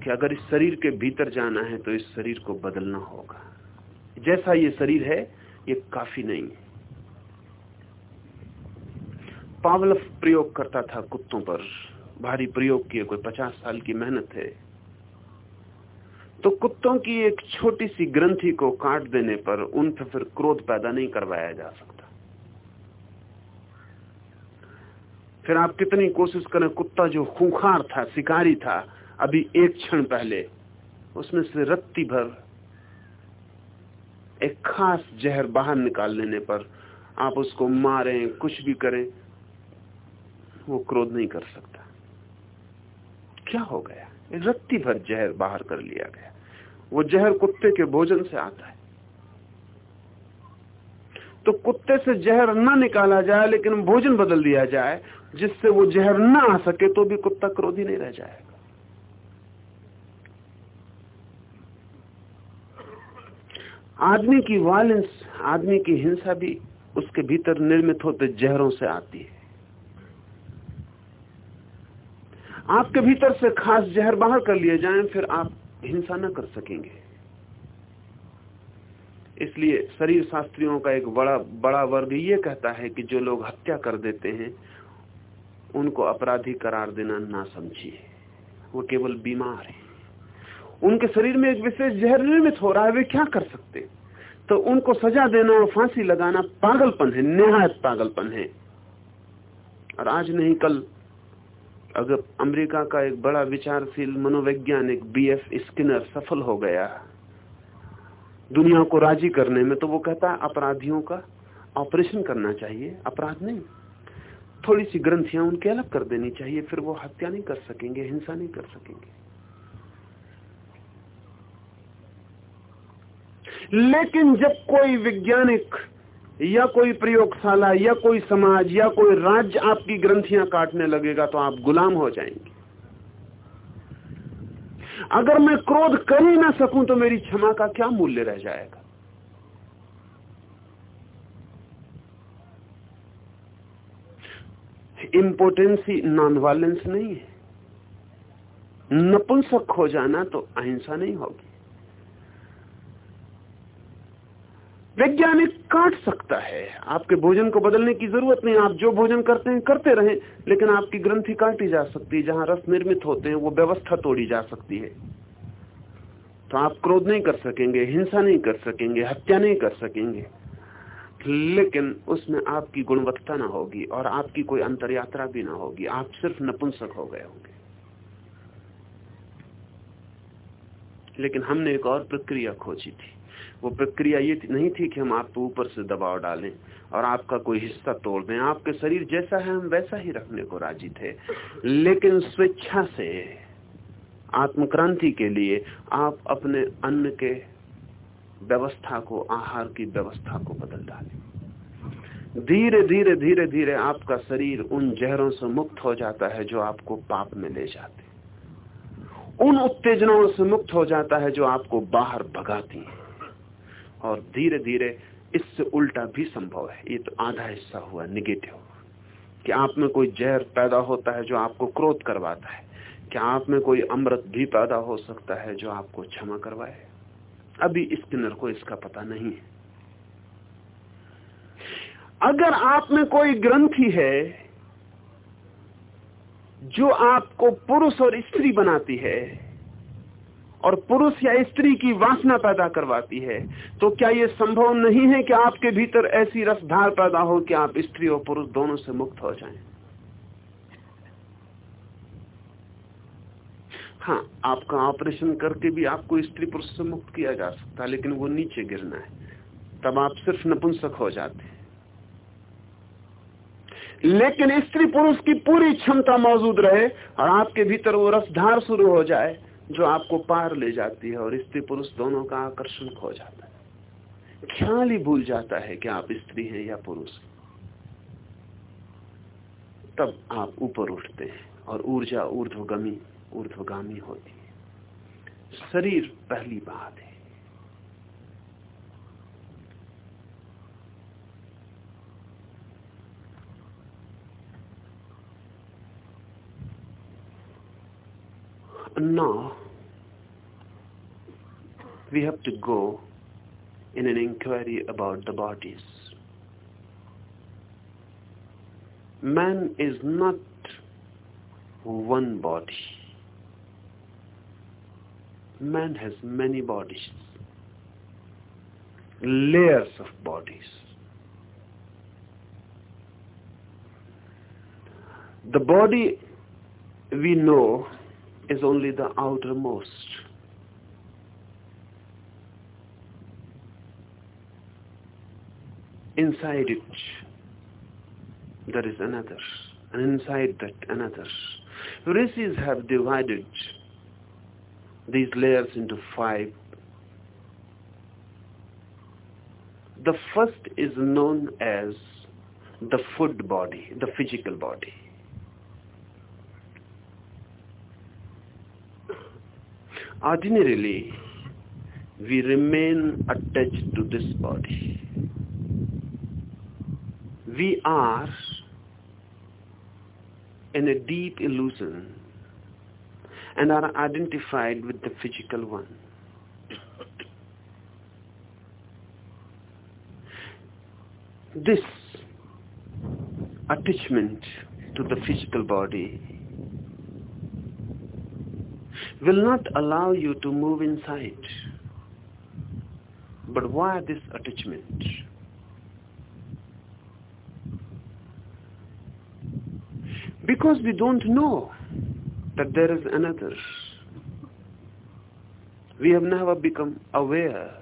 कि अगर इस शरीर के भीतर जाना है तो इस शरीर को बदलना होगा। जैसा ये शरीर है, ये काफ़ी नहीं है। पावलफ प्रयोग करता था कुत्तों पर। भारी प्रयोग किए कोई पचास साल की मेहनत है। तो कुत्तों की एक छोटी सी ग्रंथि को काट देने पर उन पर फिर क्रोध पैदा नहीं करवाया जा सकता। फिर आप कितनी कोशिश करें, कुत्ता जो खूंखार था, शिकारी था, अभी एक क्षण पहले, उसमें से रत्ती भर एक खास जहर बाहर निकाल लेने पर आप उसको मारें, कुछ भी करें, वो क्रोध नहीं कर सकता। क्या हो गया? रत्ती भर जहर बाहर कर लिया गया। वो जहर कुत्ते के भोजन से आता है। तो कुत्ते से जहर ना निकाला जाए, लेकिन भोजन बदल दिया जाए, जिससे वो जहर ना आ सके तो भी कुत्ता क्रोधी नहीं रह जाएगा। आदमी की वायलेंस आदमी की हिंसा भी उसके भीतर निर्मित होते जहरों से आती है। आपके भीतर से खास जहर बाहर कर लिए जाएँ, फिर आप हिंसा न कर सकेंगे। इसलिए शरीर शास्त्रियों का एक बड़ा बड़ा वर्ग ये कहता है कि जो लोग हत्या कर देते हैं, उनको अपराधी करार देना ना समझिए। वो केवल बीमार है। उनके शरीर में एक विशेष जहर निर्मित हो रहा है, वे क्या कर सकते तो उनको सजा देना और फांसी लगाना पागलपन है, निहायत पागलपन है। और आज नहीं, कल अगर अमेरिका का एक बड़ा विचारशील मनोवैज्ञानिक बीएफ स्किनर सफल हो गया, दुनिया को राज़ी करने में तो वो कहता है, अपराधियों का ऑपरेशन करना चाहिए, अपराध नहीं। थोड़ी सी ग्रंथियाँ उनके अलग कर देनी चाहिए, फिर वो हत्या नहीं कर सकेंगे, हिंसा नहीं कर सकेंगे। लेकिन जब कोई वैज्ञानिक या कोई प्रयोगशाला, या कोई समाज, या कोई राज्य आपकी ग्रंथियाँ काटने लगेगा तो आप गुलाम हो जाएँगे। अगर मैं क्रोध कर ही ना सकूँ तो मेरी क्षमा का क्या मूल्य रह जाएगा? इम्पोर्टेंसी नॉन वायलेंस नहीं है। नपुंसक हो जाना तो अहिंसा नहीं होगी। वैज्ञानिक काट सकता है। आपके भोजन को बदलने की ज़रूरत नहीं, आप जो भोजन करते हैं, करते रहें, लेकिन आपकी ग्रंथि काटी जा सकती है, जहाँ रस निर्मित होते हैं, वो व्यवस्था तोड़ी जा सकती है। तो आप क्रोध नहीं कर सकेंगे, हिंसा नहीं कर सकेंगे, हत्या नहीं कर सकेंगे। लेकिन उसमें आपकी गुणवत्ता ना होगी, और आपकी कोई अंतर यात्रा भी ना होगी। आप सिर्फ़ नपुंसक हो गए होंगे। लेकिन हमने एक और प्रक्रिया खोजी थी। वो प्रक्रिया ये नहीं थी कि हम आपको ऊपर से दबाव डालें और आपका कोई हिस्सा तोड़ दें। आपके शरीर जैसा है, हम वैसा ही रखने को राज़ी थे। लेकिन स्वेच्छा से, आत्मक्रांति के लिए आप अपने अन्न के व्यवस्था को, आहार की व्यवस्था को बदल डालें। धीरे धीरे धीरे धीरे आपका शरीर उन जहरों से मुक्त हो जाता है जो आपको पाप में ले जाते उन उत्तेजनाओं से मुक्त हो जाता है जो आपको बाहर भगाती हैं। और धीरे धीरे इससे उल्टा भी संभव है। ये तो आधा हिस्सा हुआ निगेटिव कि आप में कोई जहर पैदा होता है जो आपको क्रोध करवाता है। क्या आप में कोई अमृत भी पैदा हो सकता है जो आपको क्षमा करवाए। अभी स्किनर को इसका पता नहीं है। अगर आप में कोई ग्रंथि है, जो आपको पुरुष और स्त्री बनाती है और पुरुष या स्त्री की वासना पैदा करवाती है। तो क्या यह संभव नहीं है कि आपके भीतर ऐसी रसधार पैदा हो कि आप स्त्री और पुरुष दोनों से मुक्त हो जाएँ? हाँ आपका ऑपरेशन करके भी आपको स्त्री पुरुष से मुक्त किया जा सकता है, लेकिन वो नीचे गिरना है। तब आप सिर्फ़ नपुंसक हो जाते हैं। लेकिन स्त्री पुरुष की पूरी क्षमता मौजूद रहे और आपके भीतर वो रसधार शुरू हो जाए जो आपको पार ले जाती है और स्त्री पुरुष दोनों का आकर्षण खो जाता है। ख्याल ही भूल जाता है कि आप स्त्री हैं या पुरुष। तब आप ऊपर उठते हैं और ऊर्जा, ऊर्ध्वगमी, ऊर्ध्वगामी होती है। शरीर पहली बात है। Now we have to go in an inquiry about the bodies. Man is not one body. Man has many bodies, layers of bodies. The body we know is only the outermost. Inside it, there is another, and inside that another. Rishis have divided these layers into five. The first is known as the food body, the physical body. Ordinarily we remain attached to this body. We are in a deep illusion and are identified with the physical one. this attachment to the physical body will not allow you to move inside. But why this attachment? Because we don't know that there is another. We have never become aware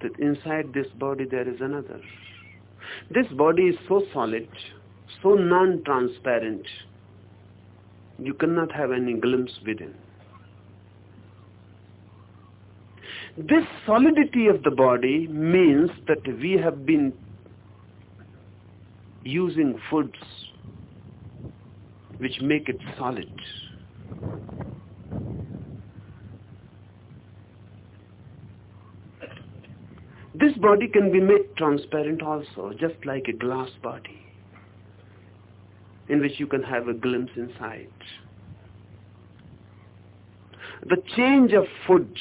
that inside this body there is another. This body is so solid, so non-transparent, you cannot have any glimpse within. This solidity of the body means that we have been using foods which make it solid. This body can be made transparent also, just like a glass body, in which you can have a glimpse inside. The change of food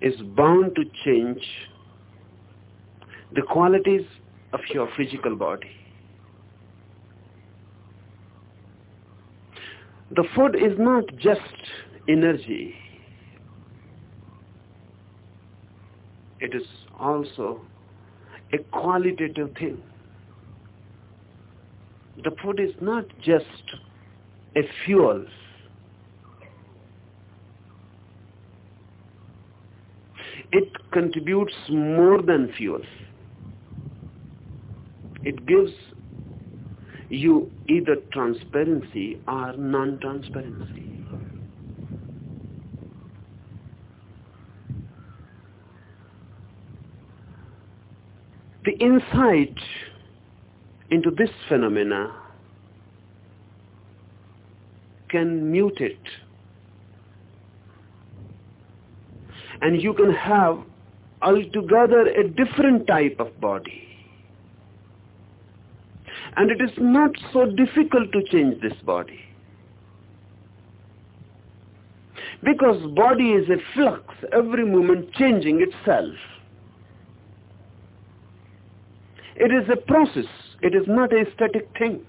is bound to change the qualities of your physical body. The food is not just energy. It is also a qualitative thing. The food is not just a fuel. It contributes more than fuel. It gives you either transparency or non-transparency. The insight into this phenomena can mute it. And you can have altogether a different type of body. And it is not so difficult to change this body. Because body is a flux, every moment changing itself. It is a process. It is not a static thing.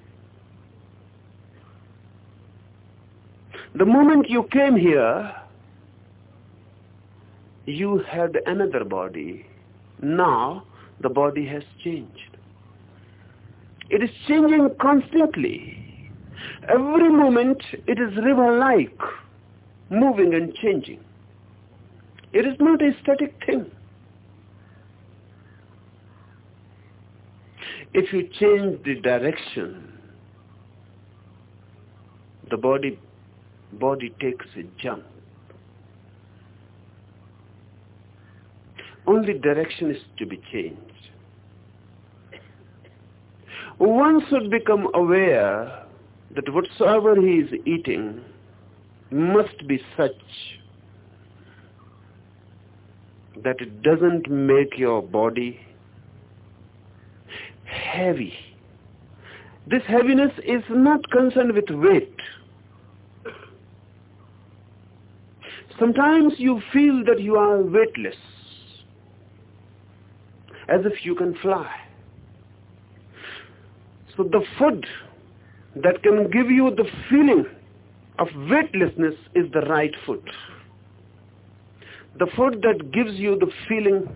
The moment you came here, you had another body. Now the body has changed. It is changing constantly. Every moment it is river-like, moving and changing. It is not a static thing. If you change the direction, the body body takes a jump. Only direction is to be changed. One should become aware that whatsoever he is eating must be such that it doesn't make your body heavy. This heaviness is not concerned with weight. Sometimes you feel that you are weightless, as if you can fly. So the food that can give you the feeling of weightlessness is the right food. The food that gives you the feeling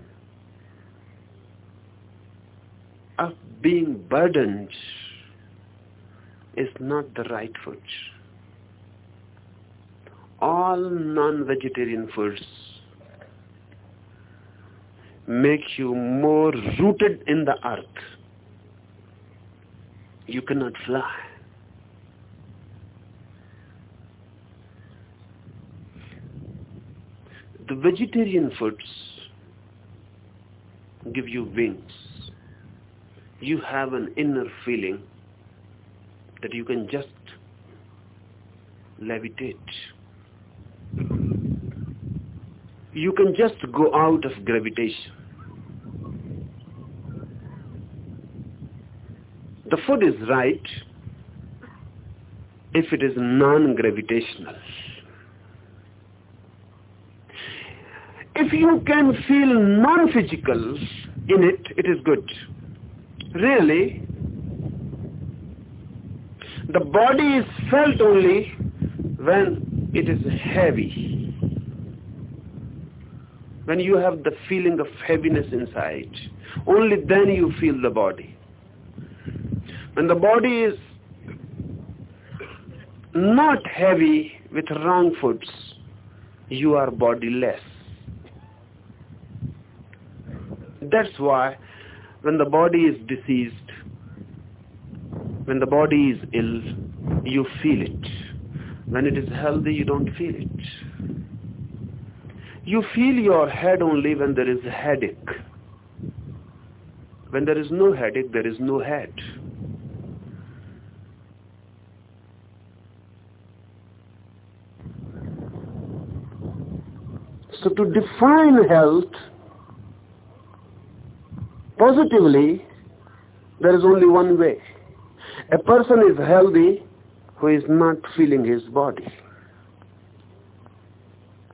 of being burdened is not the right food. All non-vegetarian foods make you more rooted in the earth. You cannot fly. The vegetarian foods give you wings you have an inner feeling that you can just levitate. You can just go out of gravitation. The food is right if it is non-gravitational. if you can feel non-physical in it, it is good. Really, the body is felt only when it is heavy. When you have the feeling of heaviness inside, only then you feel the body. When the body is not heavy with wrong foods, you are bodiless. That's why when the body is diseased, when the body is ill, you feel it. When it is healthy, you don't feel it. You feel your head only when there is a headache. When there is no headache, there is no head. So to define health positively, there is only one way. A person is healthy who is not feeling his body.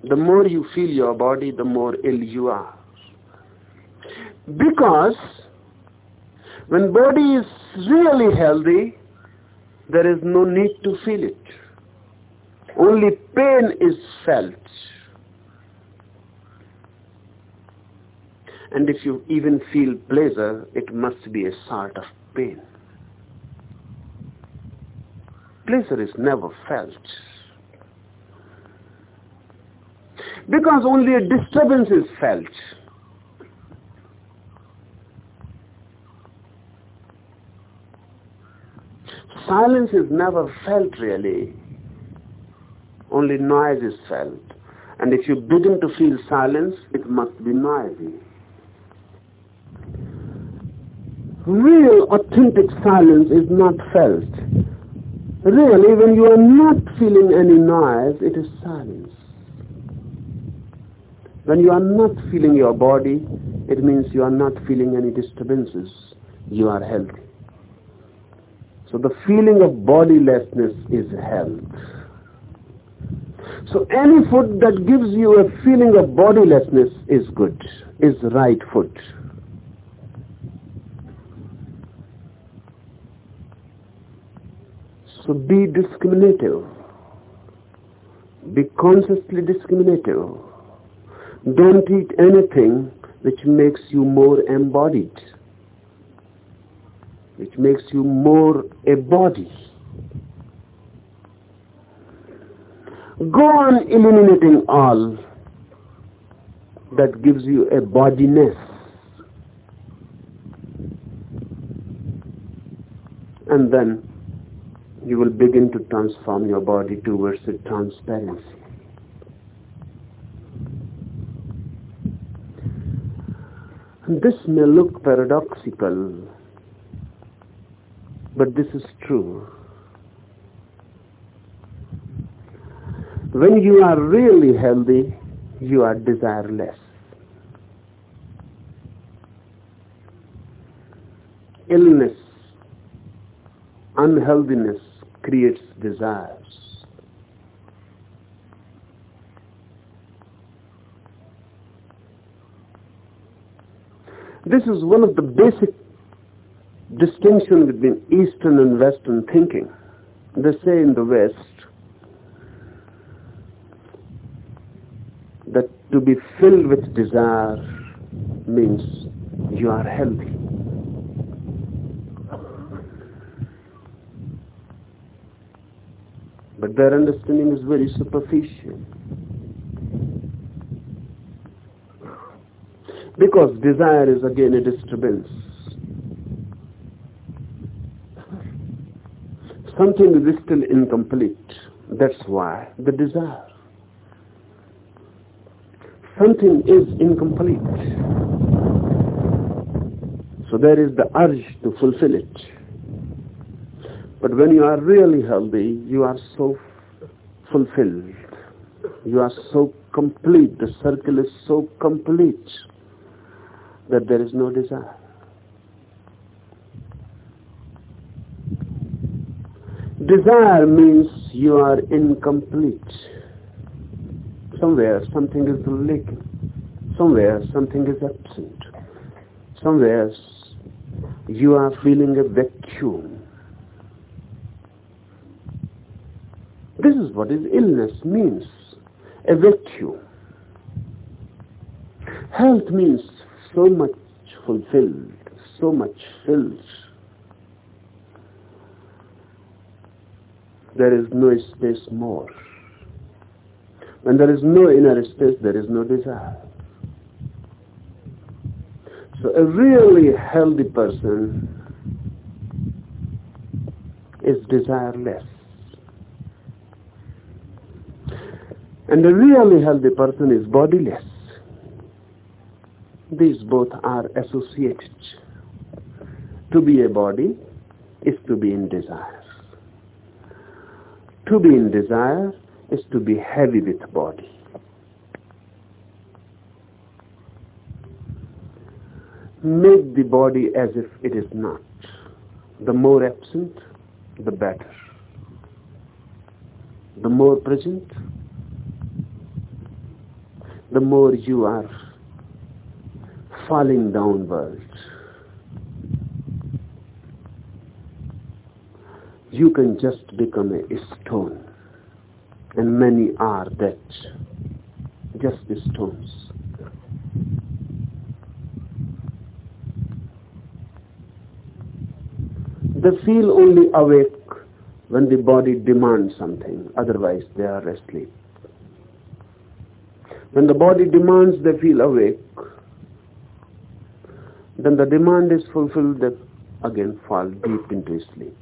The more you feel your body, the more ill you are. Because when body is really healthy, there is no need to feel it. Only pain is felt. And if you even feel pleasure, it must be a sort of pain. Pleasure is never felt. Because only a disturbance is felt. Silence is never felt really. Only noise is felt. And if you begin to feel silence, it must be noisy. real authentic silence is not felt. Really, when you are not feeling any noise, it is silence. When you are not feeling your body, it means you are not feeling any disturbances. You are healthy. So the feeling of bodilessness is health. So any food that gives you a feeling of bodilessness is good, is right food. So be discriminative. Be consciously discriminative. Don't eat anything which makes you more embodied, which makes you more a body. Go on eliminating all that gives you a bodiness. And then you will begin to transform your body towards a transparency. And this may look paradoxical, but this is true. When you are really healthy, you are desireless. Illness, unhealthiness, creates desires. This is one of the basic distinction between Eastern and Western thinking. They say in the West that to be filled with desire means you are healthy. But their understanding is very superficial. Because desire is again a disturbance. Something is still incomplete. That's why the desire. Something is incomplete. So there is the urge to fulfill it. But when you are really healthy, you are so fulfilled. You are so complete. The circle is so complete that there is no desire. Desire means you are incomplete. Somewhere something is lacking. somewhere something is absent. Somewhere you are feeling a vacuum. This is what is illness means, a vacuum. Health means so much fulfilled, so much filled. There is no space more. When there is no inner space, there is no desire. So a really healthy person is desireless. And a really healthy person is bodiless. These both are associated. To be a body is to be in desire. To be in desire is to be heavy with body. Make the body as if it is not. The more absent, the better. The more present, the more you are falling downwards. You can just become a stone. And many are that. Just the stones. They feel only awake when the body demands something. Otherwise, they are asleep. When the body demands, they feel awake. Then the demand is fulfilled, again fall deep into sleep.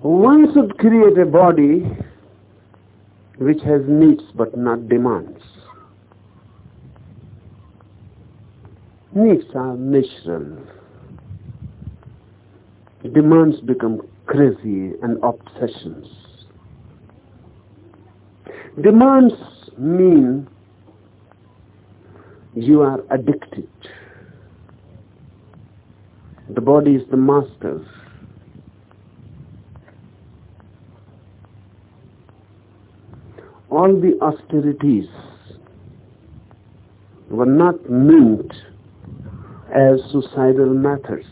One should create a body which has needs but not demands. Needs are natural. Demands become crazy and obsessions. Demands mean you are addicted. The body is the master. All the austerities were not meant as suicidal matters.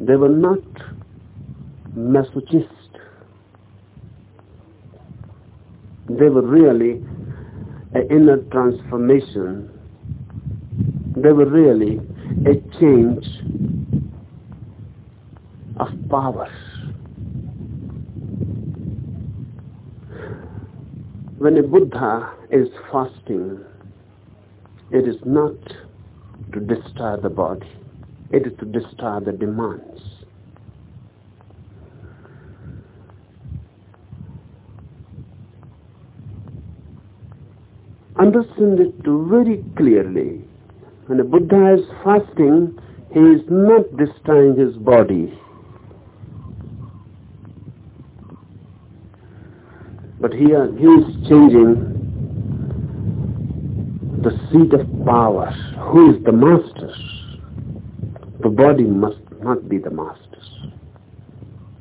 They were not masochist. They were really an inner transformation. They were really a change of power. When a Buddha is fasting, it is not to destroy the body. It is to destroy the demands. Understand it very clearly. When a Buddha is fasting, he is not destroying his body. But here uh, he is changing the seat of power. Who is the master? The body must not be the master.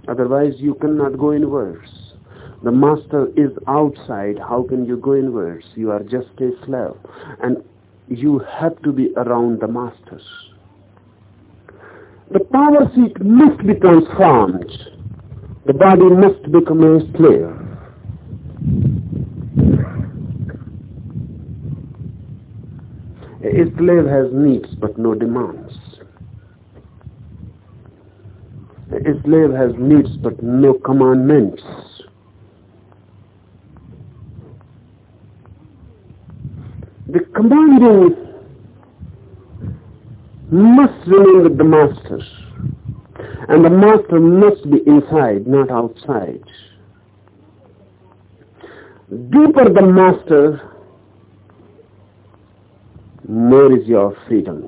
Otherwise you cannot go inwards. The master is outside. How can you go inwards? You are just a slave. And you have to be around the masters. The power seat must be transformed. The body must become a slave. A slave has needs but no demands. A slave has needs but no commandments. The commanding must remain with the master. And the master must be inside, not outside. Deeper the master, more is your freedom.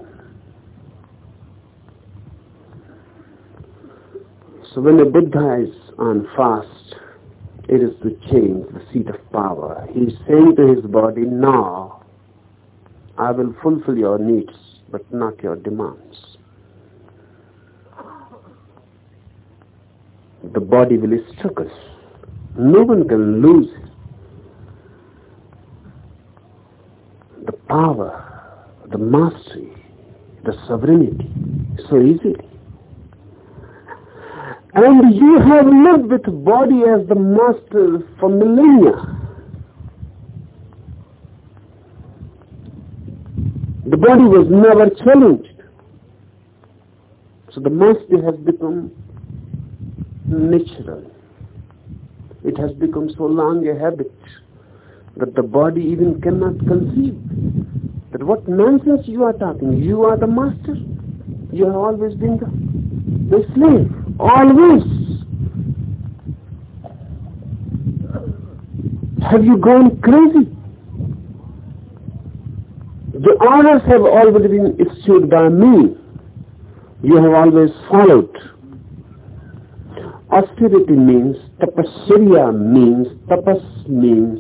So when the Buddha is on fast, it is to change the seat of power. He is saying to his body, now I will fulfill your needs, but not your demands. The body will struggle, No one can lose the power, the mastery, the sovereignty so easily. And you have lived with body as the master for millennia. The body was never challenged. So the mastery has become natural. It has become so long a habit that the body even cannot conceive that what nonsense you are talking. You are the master. You have always been the, the slave. Always. Have you gone crazy? The orders have already been issued by me. You have always followed. Austerity means, tapasya means, tapas means,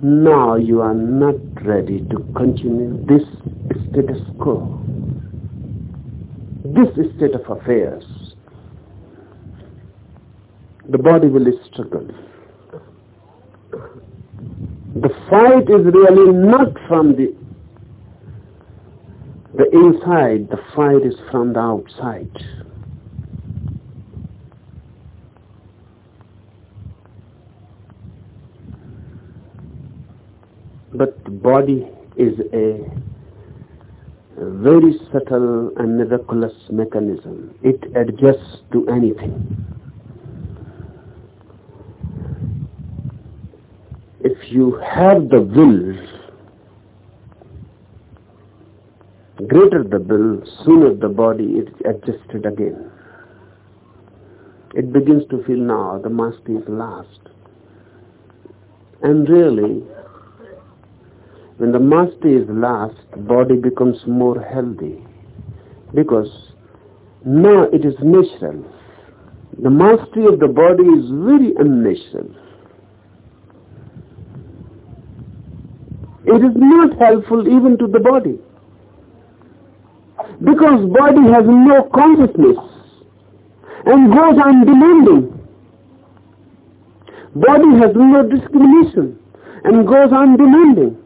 now you are not ready to continue this status quo, this state of affairs. The body will struggle. The fight is really not from the the inside, the fight is from the outside. But the body is a very subtle and miraculous mechanism. It adjusts to anything. If you have the will, greater the will, sooner the body is adjusted again. It begins to feel now the master is lost. And really, when the master is the body becomes more healthy because now it is natural. The mastery of the body is very unnatural. It is not helpful even to the body because body has no consciousness and goes on demanding. Body has no discrimination and goes on demanding.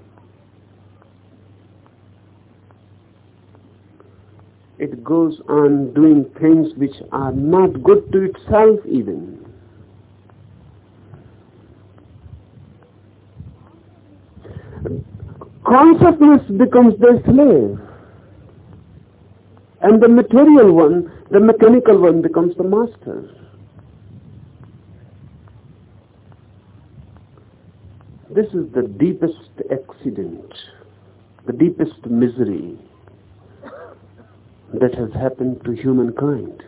It goes on doing things which are not good to itself even. Consciousness becomes the slave. And the material one, the mechanical one becomes the master. This is the deepest accident, the deepest misery that has happened to humankind.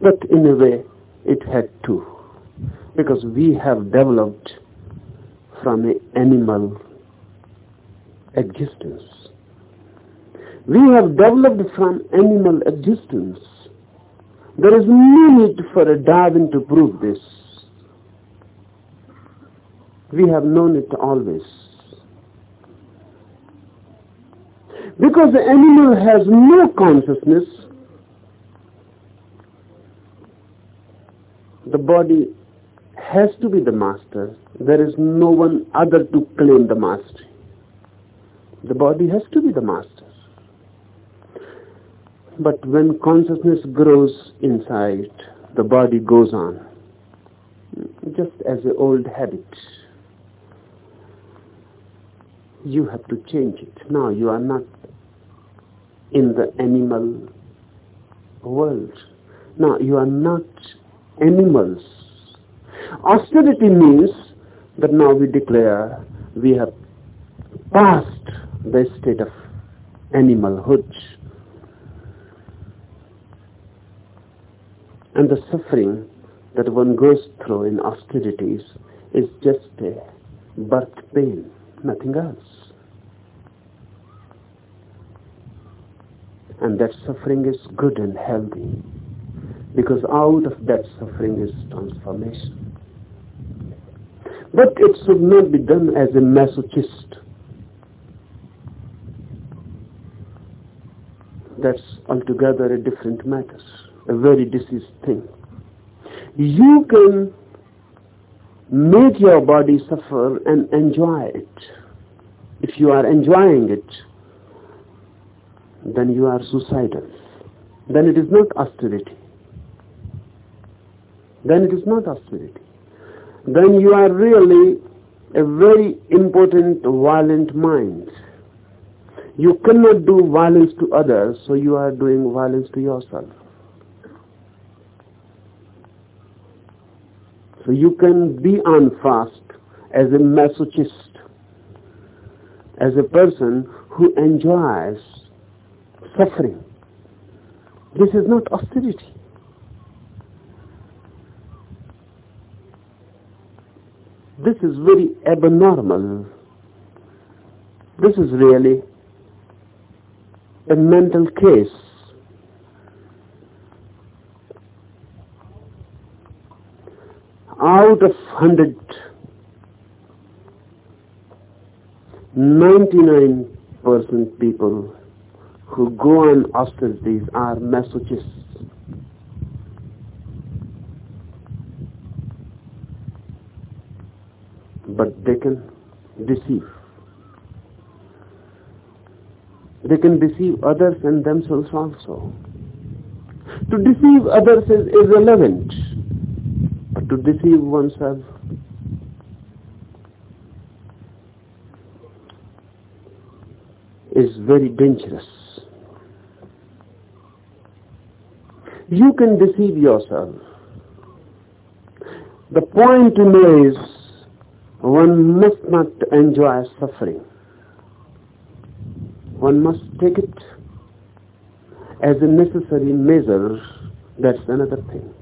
But in a way, it had to, because we have developed from an animal existence. We have developed from animal existence. There is no need for a Darwin to prove this. We have known it always. Because the animal has no consciousness, the body has to be the master. There is no one other to claim the mastery. The body has to be the master. But when consciousness grows inside, the body goes on. Just as an old habit. You have to change it. Now you are not in the animal world. Now you are not animals. Austerity means that now we declare we have the state of animalhood. And the suffering that one goes through in austerities is just a birth pain, nothing else. And that suffering is good and healthy because out of that suffering is transformation. But it should not be done as a masochist that's altogether a different matter. a very diseased thing. You can make your body suffer and enjoy it. If you are enjoying it, then you are suicidal. Then it is not austerity. Then it is not austerity. Then you are really a very important violent mind. You cannot do violence to others, so you are doing violence to yourself. So you can be on fast as a masochist, as a person who enjoys suffering. This is not austerity. This is very abnormal. This is really a mental case. Out of hundred, ninety-nine percent people who go on austerities are masochists. But they can deceive. They can deceive others and themselves also. To deceive others is irrelevant, but to deceive oneself is very dangerous. You can deceive yourself. The point to know is one must not enjoy suffering. One must take it as a necessary measure. That's another thing.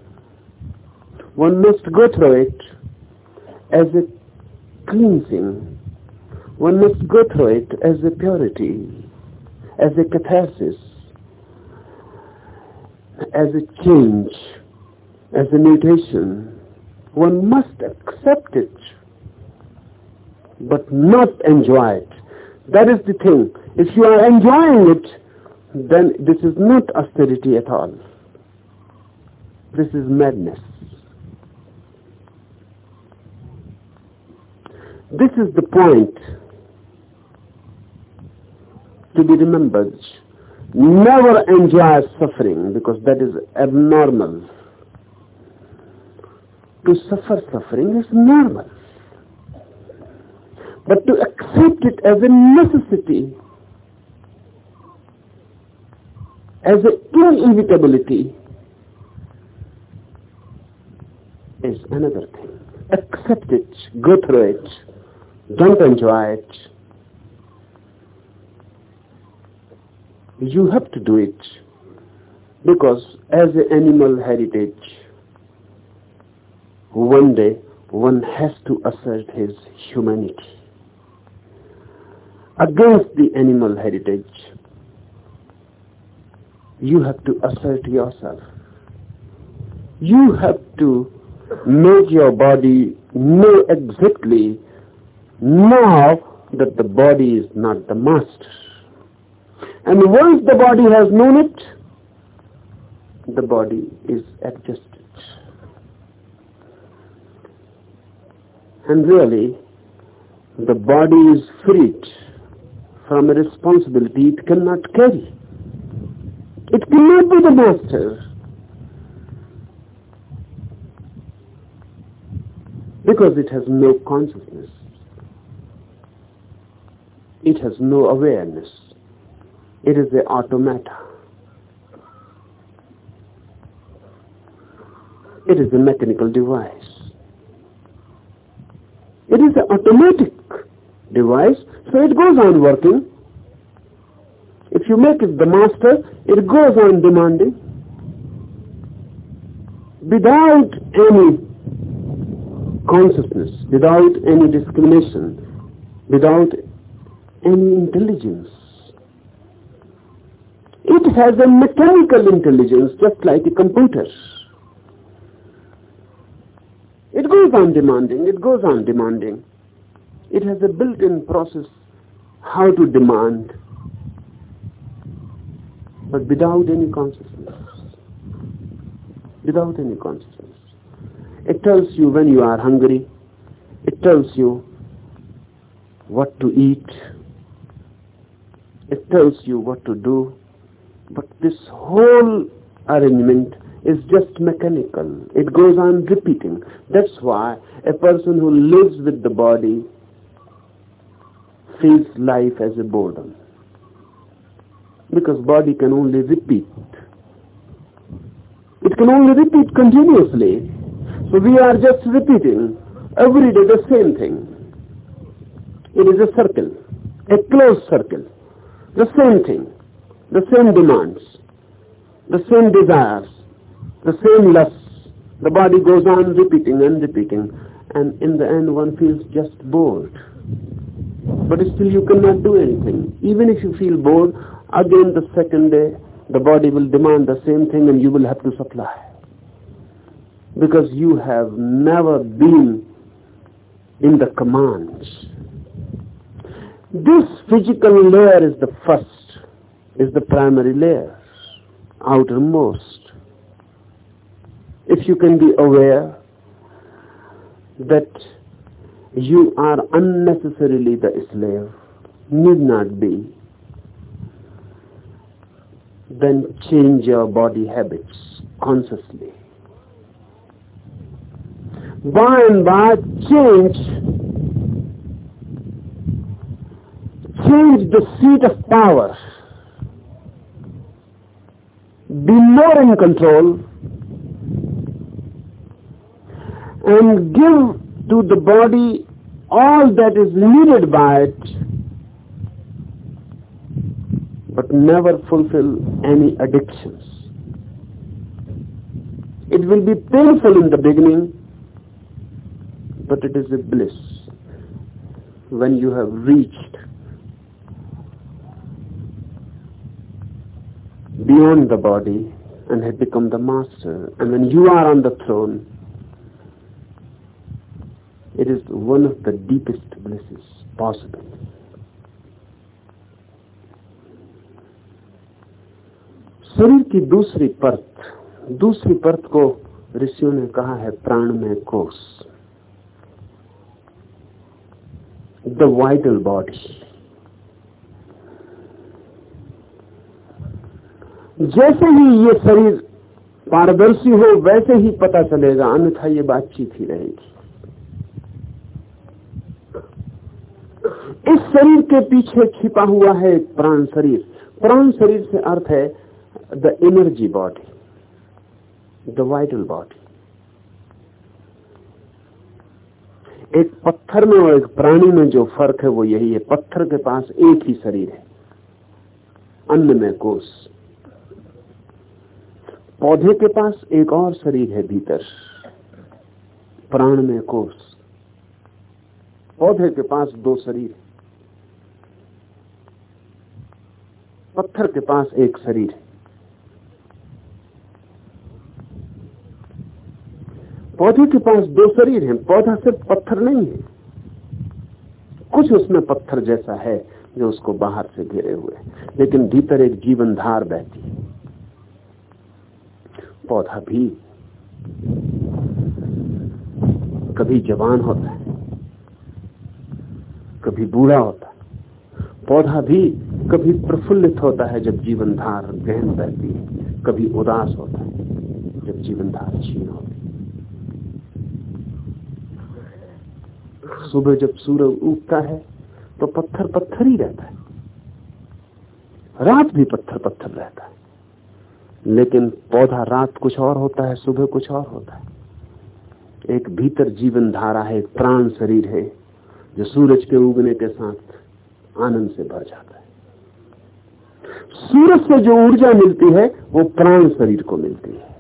One must go through it as a cleansing. One must go through it as a purity, as a catharsis, as a change, as a mutation. One must accept it, but not enjoy it. That is the thing. If you are enjoying it, then this is not austerity at all. This is madness. This is the point to be remembered. Never enjoy suffering because that is abnormal. To suffer suffering is normal. But to accept it as a necessity, as an inevitability, is another thing. Accept it, go through it, don't enjoy it. You have to do it because as an animal heritage, one day one has to assert his humanity against the animal heritage. You have to assert yourself. You have to make your body know exactly now that the body is not the master. And once the body has known it, the body is adjusted. And really, the body is freed from a responsibility it cannot carry. It cannot be the master. Because it has no consciousness. It has no awareness. It is the automata. It is a mechanical device. It is an automatic device, so it goes on working. If you make it the master, it goes on demanding without any consciousness, without any discrimination, without any intelligence. It has a mechanical intelligence just like a computer. It goes on demanding, it goes on demanding. It has a built-in process how to demand, but without any consciousness. without any consciousness. It tells you when you are hungry. It tells you what to eat. It tells you what to do. But this whole arrangement is just mechanical. It goes on repeating. That's why a person who lives with the body feels life as a boredom. Because body can only repeat. It can only repeat continuously. So we are just repeating every day the same thing. It is a circle, a closed circle. The same thing, the same demands, the same desires, the same lusts. The body goes on repeating and repeating, and in the end one feels just bored. But still you cannot do anything. Even if you feel bored, again the second day, the body will demand the same thing and you will have to supply. Because you have never been in the commands. This physical layer is the first, is the primary layer, outermost if you can be aware that you are unnecessarily the slave, need not be, then change your body habits consciously. By and by, change, change the seat of power. Be more in control and give to the body all that is needed by it, but never fulfill any addictions. It will be painful in the beginning, but it is a bliss when you have reached beyond the body and have become the master. And when you are on the throne, it is one of the deepest blisses possible. शरीर की दूसरी परत दूसरी परत को ऋषियों ने कहा है प्राण में कोष। द वाइटल बॉडी जैसे ही ये शरीर पारदर्शी हो, वैसे ही पता चलेगा, अन्यथा ये बातचीत ही रहेगी। इस शरीर के पीछे छिपा हुआ है प्राण शरीर। प्राण शरीर से अर्थ है the energy body the vital body एक पत्थर में और एक प्राणी में जो फ़र्क है वो यही है, पत्थर के पास एक ही शरीर है, अन्न में कोष। पौधे के पास एक और शरीर है भीतर, प्राण में कोष। पौधे के पास दो शरीर पत्थर के पास एक शरीर है। पौधे के पास दो शरीर हैं, पौधा सिर्फ़ पत्थर नहीं है। कुछ उसमें पत्थर जैसा है जो उसको बाहर से घेरे हुए लेकिन भीतर एक जीवन धार बहती है। पौधा भी कभी जवान होता है, कभी बूढ़ा होता है। पौधा भी कभी प्रफुल्लित होता है जब जीवन धार गहन बहती है, कभी उदास होता है जब जीवन धार छीन होती सुबह जब सूरज उगता है तो पत्थर पत्थर ही रहता है। रात भी पत्थर पत्थर रहता है। लेकिन पौधा रात कुछ और होता है, सुबह कुछ और होता है। एक भीतर जीवन धारा है, एक प्राण शरीर है, जो सूरज के उगने के साथ आनंद से भर जाता है। सूरज से जो ऊर्जा मिलती है, वो प्राण शरीर को मिलती है।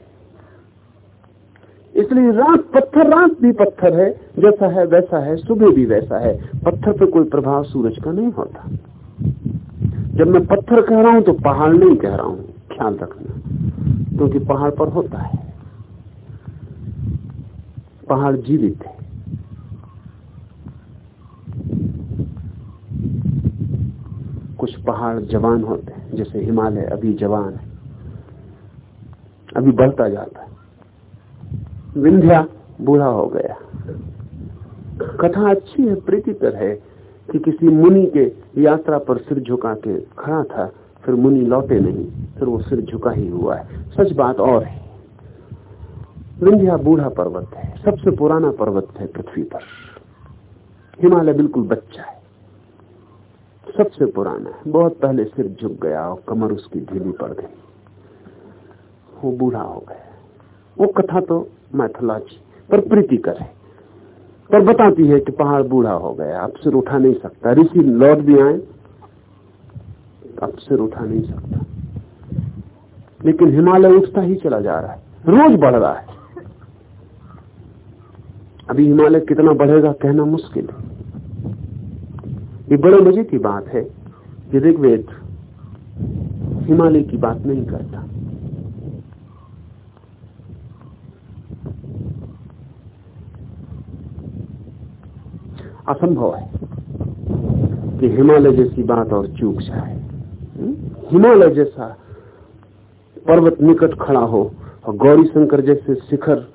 इसलिए रात पत्थर, रात भी पत्थर है, जैसा है वैसा है, सुबह भी वैसा है। पत्थर पे कोई प्रभाव सूरज का नहीं होता। जब मैं पत्थर कह रहा हूँ तो पहाड़ नहीं कह रहा हूँ, ख्याल रखना, क्योंकि तो पहाड़ पर होता है। पहाड़ जीवित है। कुछ पहाड़ जवान होते हैं, जैसे हिमालय अभी जवान है। अभी बढ़ता जाता है। विंध्या बूढ़ा हो गया। कथा अच्छी है प्रीतिकर है कि किसी मुनि के यात्रा पर सिर झुका के खड़ा था, फिर मुनि लौटे नहीं, फिर वो सिर झुका ही हुआ है। सच बात और है। विंध्या बूढ़ा पर्वत है, सबसे पुराना पर्वत है पृथ्वी पर। हिमालय बिल्कुल बच्चा है। सबसे पुराना है। बहुत पहले सिर झुक गया और कमर उसकी ढीली पड़ गई। वो बूढ़ा हो गया। वो कथा तो मैथोलॉजी, पर प्रीतिकर है पर बताती है कि पहाड़ बूढ़ा हो गया अब सिर उठा नहीं सकता। ऋषि लौट भी आए अब सिर उठा नहीं सकता। लेकिन हिमालय उठता ही चला जा रहा है। रोज बढ़ रहा है। अभी हिमालय कितना बढ़ेगा कहना मुश्किल है। ये बड़े मज़े की बात है कि ऋग्वेद हिमालय की बात नहीं करता। असंभव है कि हिमालय जैसी बात और चूक जाए। हम्म? हिमालय जैसा पर्वत निकट खड़ा हो और गौरी शंकर जैसे शिखर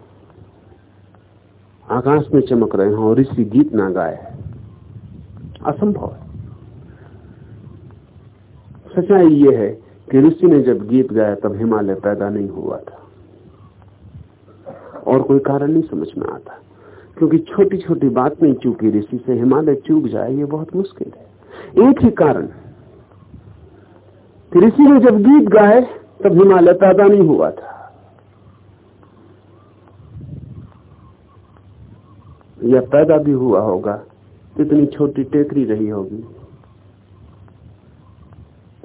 आकाश में चमक रहे हो और ऋषि गीत ना गाए, असंभव है। सच्चाई ये है कि ऋषि ने जब गीत गाया, तब हिमालय पैदा नहीं हुआ था और कोई कारण नहीं समझ में आता। क्योंकि छोटी छोटी बात नहीं चूकी, ऋषि से हिमालय चूक जाए, ये बहुत मुश्किल है। एक ही कारण ऋषि ने जब गीत गाए, तब हिमालय पैदा नहीं हुआ था। या पैदा भी हुआ होगा इतनी छोटी टेकरी रही होगी,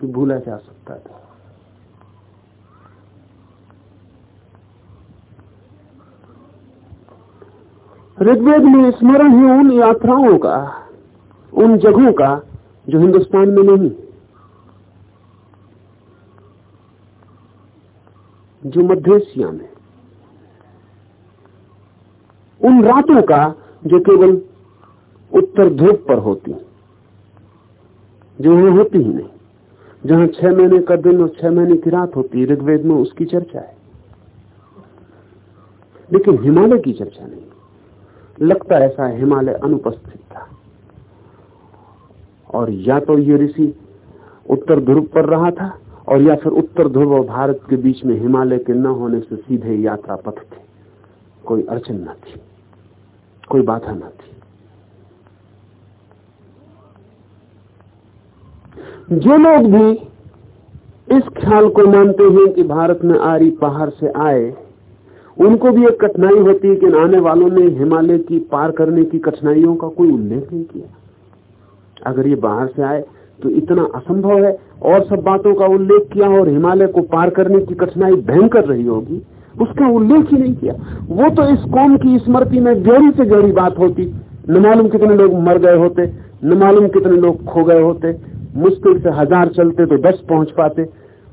कि भूला जा सकता था। ऋग्वेद में स्मरण है उन यात्राओं का, उन जगहों का जो हिंदुस्तान में नहीं, जो मध्य एशिया में। उन रातों का जो केवल उत्तर ध्रुव पर होती, जो वहाँ होती ही नहीं, जहाँ छह महीने का दिन और छह महीने की रात होती है ऋग्वेद में उसकी चर्चा है। लेकिन हिमालय की चर्चा नहीं। लगता ऐसा हिमालय अनुपस्थित था। और या तो ये ऋषि उत्तर ध्रुव पर रहा था, और या फिर उत्तर ध्रुव और भारत के बीच में हिमालय के न होने से सीधे यात्रा पथ थे। कोई अड़चन न थी, कोई बाधा न थी। जो लोग भी इस ख्याल को मानते हैं कि भारत में आरी पहाड़ से आए उनको भी एक कठिनाई होती है कि आने वालों ने हिमालय की पार करने की कठिनाइयों का कोई उल्लेख नहीं किया। अगर ये बाहर से आए तो इतना असंभव है, और सब बातों का उल्लेख किया और हिमालय को पार करने की कठिनाई भयंकर रही होगी, उसका उल्लेख ही नहीं किया। वो तो इस कौम की स्मृति में गहरी से गहरी बात होती। न मालूम कितने लोग मर गए होते, न मालूम कितने लोग खो गए होते, मुश्किल से हज़ार चलते तो दस पहुँच पाते।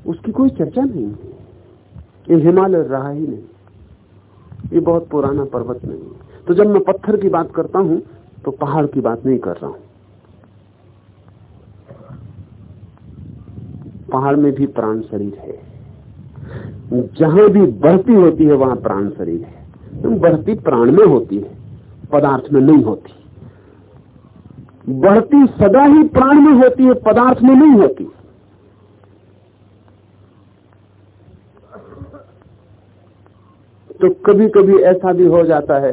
उसकी कोई चर्चा नहीं। ये हिमालय रहा ही नहीं। ये बहुत पुराना पर्वत नहीं तो जब मैं पत्थर की बात करता हूँ तो पहाड़ की बात नहीं कर रहा हूँ। पहाड़ में भी प्राण शरीर है। जहाँ भी बढ़ती होती है, वहाँ प्राण शरीर है। तो बढ़ती प्राण में होती है, पदार्थ में नहीं होती। बढ़ती सदा ही प्राण में होती है, पदार्थ में नहीं होती। तो कभी कभी ऐसा भी हो जाता है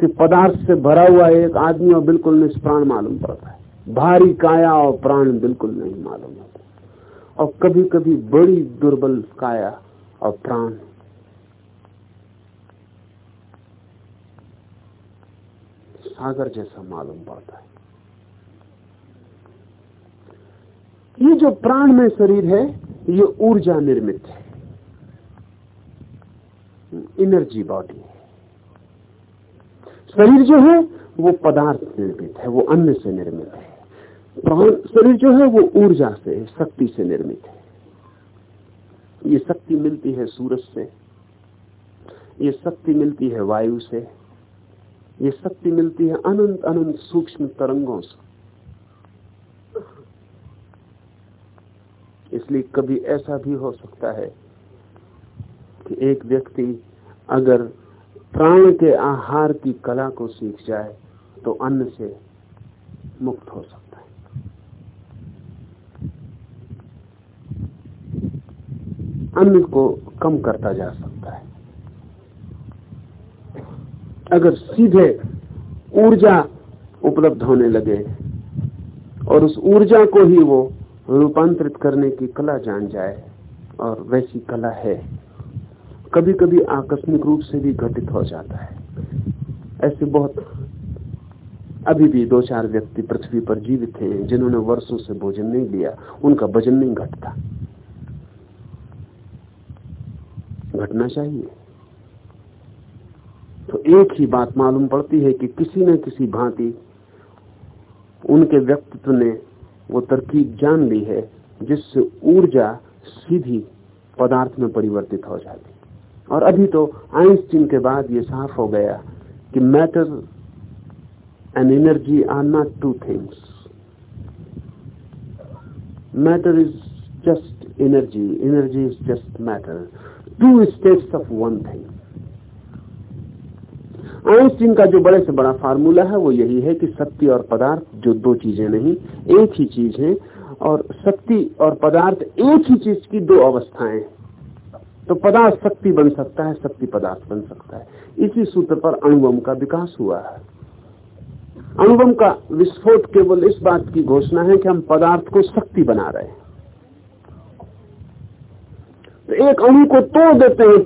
कि पदार्थ से भरा हुआ एक आदमी और बिल्कुल निष्प्राण मालूम पड़ता है। भारी काया और प्राण बिल्कुल नहीं मालूम होता। और कभी कभी बड़ी दुर्बल काया और प्राण। सागर जैसा मालूम पड़ता है। ये जो प्राण में शरीर है, ये ऊर्जा निर्मित है। एनर्जी बॉडी शरीर जो है, वो पदार्थ निर्मित है, वो अन्न से निर्मित है। प्राण, शरीर जो है, वो ऊर्जा से, शक्ति से निर्मित है। ये शक्ति मिलती है सूरज से, ये शक्ति मिलती है वायु से, ये शक्ति मिलती है अनंत अनंत सूक्ष्म तरंगों से। इसलिए कभी ऐसा भी हो सकता है कि एक व्यक्ति अगर प्राण के आहार की कला को सीख जाए तो अन्न से मुक्त हो सकता है। अन्न को कम करता जा सकता है। अगर सीधे ऊर्जा उपलब्ध होने लगे, और उस ऊर्जा को ही वो रूपांतरित करने की कला जान जाए, और वैसी कला है। कभी कभी आकस्मिक रूप से भी घटित हो जाता है। ऐसे बहुत अभी भी दो चार व्यक्ति पृथ्वी पर जीवित हैं, जिन्होंने वर्षों से भोजन नहीं लिया, उनका वज़न नहीं घटता। घटना चाहिए। तो एक ही बात मालूम पड़ती है कि किसी न किसी भांति उनके व्यक्तित्व ने वो तरकीब जान ली है, जिससे ऊर्जा सीधी पदार्थ में परिवर्तित हो जाती और अभी तो आइंस्टीन के बाद ये साफ़ हो गया कि matter and energy are not two things matter is just energy energy is just matter two states of one thing Einstein का जो बड़े से बड़ा फार्मूला है, वो यही है कि शक्ति और पदार्थ जो दो चीज़ें नहीं, एक ही चीज़ है, और शक्ति और पदार्थ एक ही चीज़ की दो अवस्थाएँ तो पदार्थ शक्ति बन सकता है, शक्ति पदार्थ बन सकता है। इसी सूत्र पर अणुबम का विकास हुआ है। अणुबम का विस्फोट केवल इस बात की घोषणा है कि हम पदार्थ को शक्ति बना रहे हैं। तो एक अणु को तोड़ देते हैं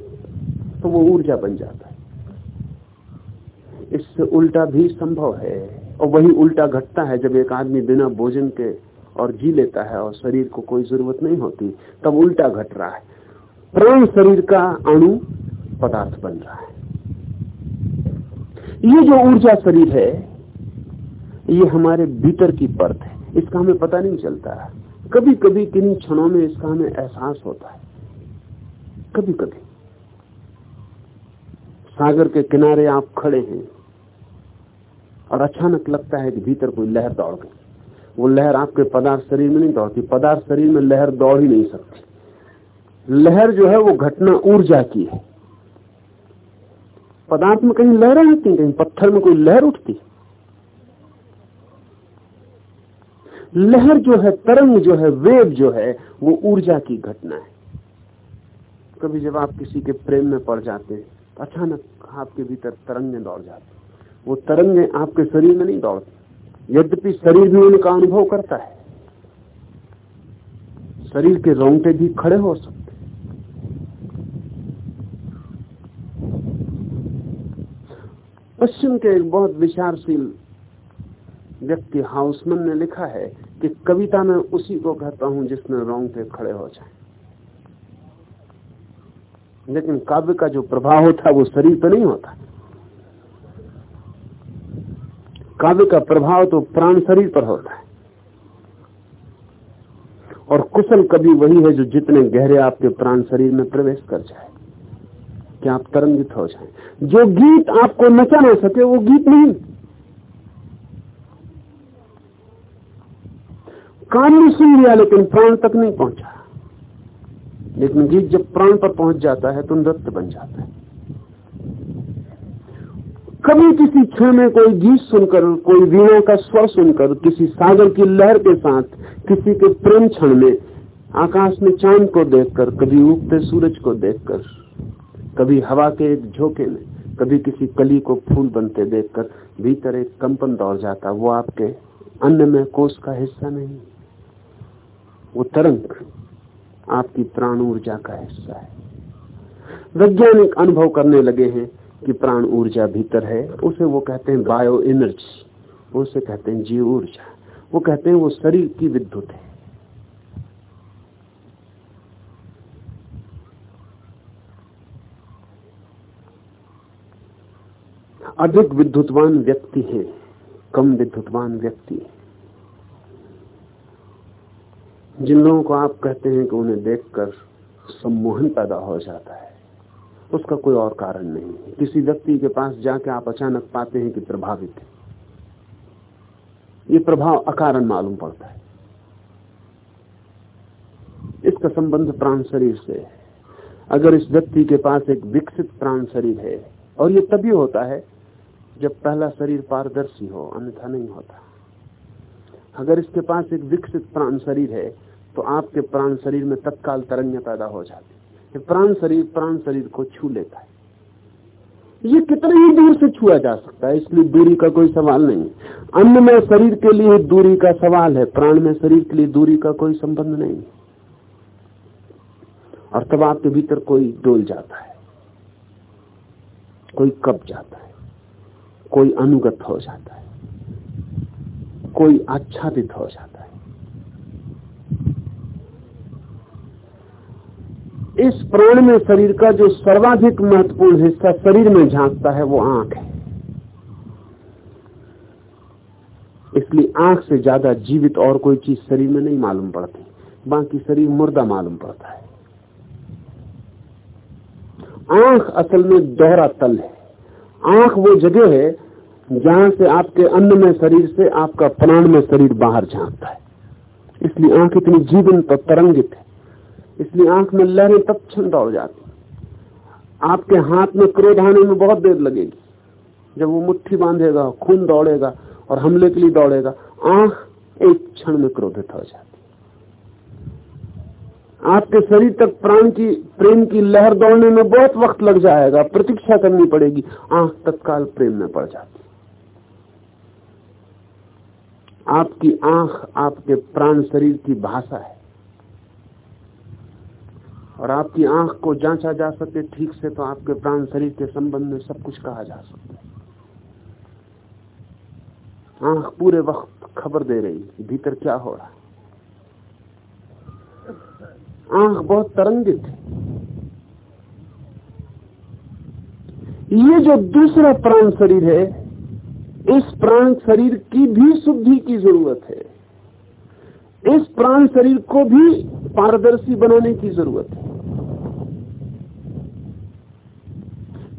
तो वो ऊर्जा बन जाता है। इससे उल्टा भी संभव है, और वही उल्टा घटता है जब एक आदमी बिना भोजन के और जी लेता है और शरीर को कोई ज़रूरत नहीं होती, तब उल्टा घट रहा है। प्राण शरीर का अणु पदार्थ बन रहा है। ये जो ऊर्जा शरीर है, ये हमारे भीतर की परत है। इसका हमें पता नहीं चलता। कभी कभी किन क्षणों में इसका हमें एहसास होता है। कभी कभी सागर के किनारे आप खड़े हैं और अचानक लगता है कि भीतर कोई लहर दौड़ गई। वो लहर आपके पदार्थ शरीर में नहीं दौड़ती। पदार्थ शरीर में लहर दौड़ ही नहीं सकती। लहर जो है वो घटना ऊर्जा की है। पदार्थ में कहीं लहरें आती कहीं पत्थर में कोई लहर उठती लहर जो है, तरंग जो है, वेव जो है, वो ऊर्जा की घटना है। कभी जब आप किसी के प्रेम में पड़ जाते हैं तो अचानक आपके भीतर तरंगे दौड़ जाती वो तरंगें आपके शरीर में नहीं दौड़ती, यद्यपि शरीर भी उनका अनुभव करता है। शरीर के रोंगटे भी खड़े हो सकते पश्चिम के एक बहुत विचारशील व्यक्ति हाउसमन ने लिखा है कि कविता में उसी को कहता हूँ जिसमें रोंगटे खड़े हो जाए। लेकिन काव्य का जो प्रभाव होता है वो शरीर पर नहीं होता। काव्य का प्रभाव तो प्राण शरीर पर होता है। और कुशल कभी वही है जो जितने गहरे आपके प्राण शरीर में प्रवेश कर जाए। कि आप तरंगित हो जाएँ। जो गीत आपको नचा ना सके, वो गीत नहीं। कान भी सुन लिया, लेकिन प्राण तक नहीं पहुँचा। लेकिन गीत जब प्राण पर पहुँच जाता है तो नृत्य बन जाता है। कभी किसी क्षण में कोई गीत सुनकर, कोई वीणा का स्वर सुनकर, किसी सागर की लहर के साथ, किसी के प्रेम क्षण में, आकाश में चाँद को देखकर, कभी उगते सूरज को देखकर कभी हवा के एक झोंके में, कभी किसी कली को फूल बनते देखकर भीतर एक कंपन दौड़ जाता। वो आपके अन्य में कोष का हिस्सा नहीं। वो तरंग आपकी प्राण ऊर्जा का हिस्सा है। वैज्ञानिक अनुभव करने लगे हैं कि प्राण ऊर्जा भीतर है। उसे वो कहते हैं बायो एनर्जी उसे कहते हैं जीव ऊर्जा। वो कहते हैं वो शरीर की विद्युत है। अधिक विद्युतवान व्यक्ति है, कम विद्युतवान व्यक्ति जिन लोगों को आप कहते हैं कि उन्हें देखकर सम्मोहन पैदा हो जाता है, उसका कोई और कारण नहीं किसी व्यक्ति के पास जाके आप अचानक पाते हैं कि प्रभावित है। ये प्रभाव अकारण मालूम पड़ता है। इसका संबंध प्राण शरीर से है। अगर इस व्यक्ति के पास एक विकसित प्राण शरीर है, और ये तभी होता है जब पहला शरीर पारदर्शी हो, अन्यथा नहीं होता। अगर इसके पास एक विकसित प्राण शरीर है तो आपके प्राण शरीर में तत्काल तरंग पैदा हो जाती है। प्राण शरीर प्राण शरीर को छू लेता है। ये कितने ही दूर से छुआ जा सकता है, इसलिए दूरी का कोई सवाल नहीं अन्न में शरीर के लिए दूरी का सवाल है, प्राण में शरीर के लिए दूरी का कोई संबंध नहीं और तब आपके भीतर कोई डोल जाता है, कोई कब जाता है। कोई अनुगत हो जाता है। कोई आच्छादित हो जाता है। इस प्राण में शरीर का जो सर्वाधिक महत्वपूर्ण हिस्सा शरीर में झांकता है, वो आँख है। इसलिए आँख से ज़्यादा जीवित और कोई चीज़ शरीर में नहीं मालूम पड़ती। बाकी शरीर मुर्दा मालूम पड़ता है। आँख असल में दोहरा तल है। आँख वो जगह है जहाँ से आपके अन्न में शरीर से आपका प्राण में शरीर बाहर झांकता है। इसलिए आँख इतनी जीवन और तरंगित है। इसलिए आँख में लहरें तब क्षण दौड़ जाती आपके हाथ में क्रोध आने में बहुत देर लगेगी। जब वो मुट्ठी बांधेगा, खून दौड़ेगा और हमले के लिए दौड़ेगा, आँख एक क्षण में क्रोधित हो जाती आपके शरीर तक प्राण की, प्रेम की लहर दौड़ने में बहुत वक्त लग जाएगा, प्रतीक्षा करनी पड़ेगी, आँख तत्काल प्रेम में पड़ जाती आपकी आँख आपके प्राण शरीर की भाषा है। और आपकी आँख को जांचा जा सके ठीक से तो आपके प्राण शरीर के संबंध में सब कुछ कहा जा सकता है। आँख पूरे वक्त खबर दे रही भीतर क्या हो रहा है। आँख बहुत तरंगित है। ये जो दूसरा प्राण शरीर है, इस प्राण शरीर की भी शुद्धि की ज़रूरत है। इस प्राण शरीर को भी पारदर्शी बनाने की ज़रूरत है।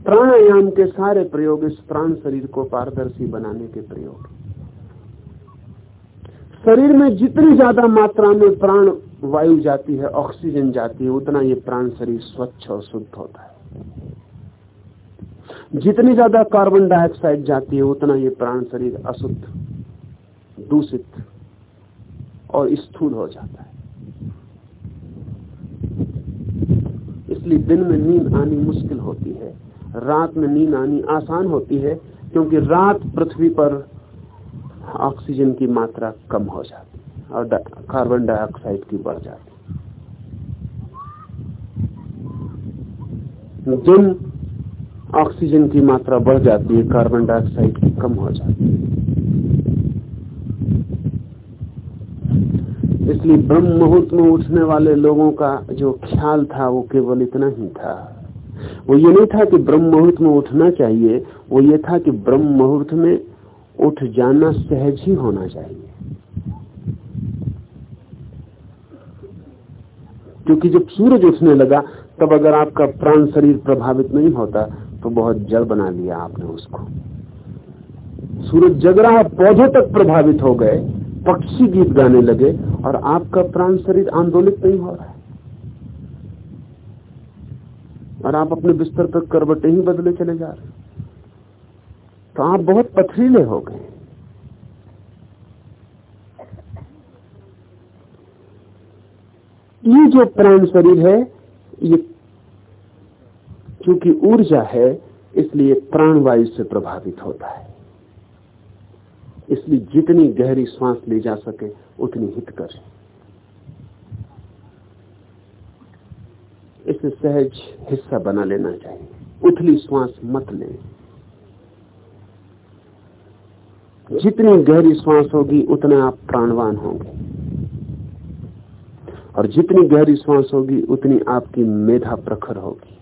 प्राणायाम के सारे प्रयोग इस प्राण शरीर को पारदर्शी बनाने के प्रयोग शरीर में जितनी ज़्यादा मात्रा में प्राण वायु जाती है, ऑक्सीजन जाती है, उतना ये प्राण शरीर स्वच्छ और शुद्ध होता है। जितनी ज़्यादा कार्बन डाइऑक्साइड जाती है, उतना ये प्राण शरीर अशुद्ध, दूषित और स्थूल हो जाता है। इसलिए दिन में नींद आनी मुश्किल होती है, रात में नींद आनी आसान होती है, क्योंकि रात पृथ्वी पर ऑक्सीजन की मात्रा कम हो जाती है। और कार्बन डाइऑक्साइड की बढ़ जाती जिन ऑक्सीजन की मात्रा बढ़ जाती है कार्बन डाइऑक्साइड की कम हो जाती है। इसलिए ब्रह्म मुहूर्त में उठने वाले लोगों का जो ख्याल था, वो केवल इतना ही था। वो ये नहीं था कि ब्रह्म मुहूर्त में उठना चाहिए, वो ये था कि ब्रह्म मुहूर्त में उठ जाना सहज ही होना चाहिए। क्योंकि जब सूरज उठने लगा, तब अगर आपका प्राण शरीर प्रभावित नहीं होता तो बहुत जड़ बना लिया आपने उसको। सूरज जग रहा, पौधे तक प्रभावित हो गए, पक्षी गीत गाने लगे, और आपका प्राण शरीर आंदोलित नहीं हो रहा है। और आप अपने बिस्तर पर करवटे ही बदले चले जा रहे तो आप बहुत पथरीले हो गए। ये जो प्राण शरीर है, ये क्योंकि ऊर्जा है, इसलिए प्राणवायु से प्रभावित होता है। इसलिए जितनी गहरी श्वास ली जा सके, उतनी हित हितकर इसे सहज हिस्सा बना लेना चाहिए। उथली श्वास मत लें। जितनी गहरी श्वास होगी, उतने आप प्राणवान होंगे। और जितनी गहरी श्वास होगी, उतनी आपकी मेधा प्रखर होगी।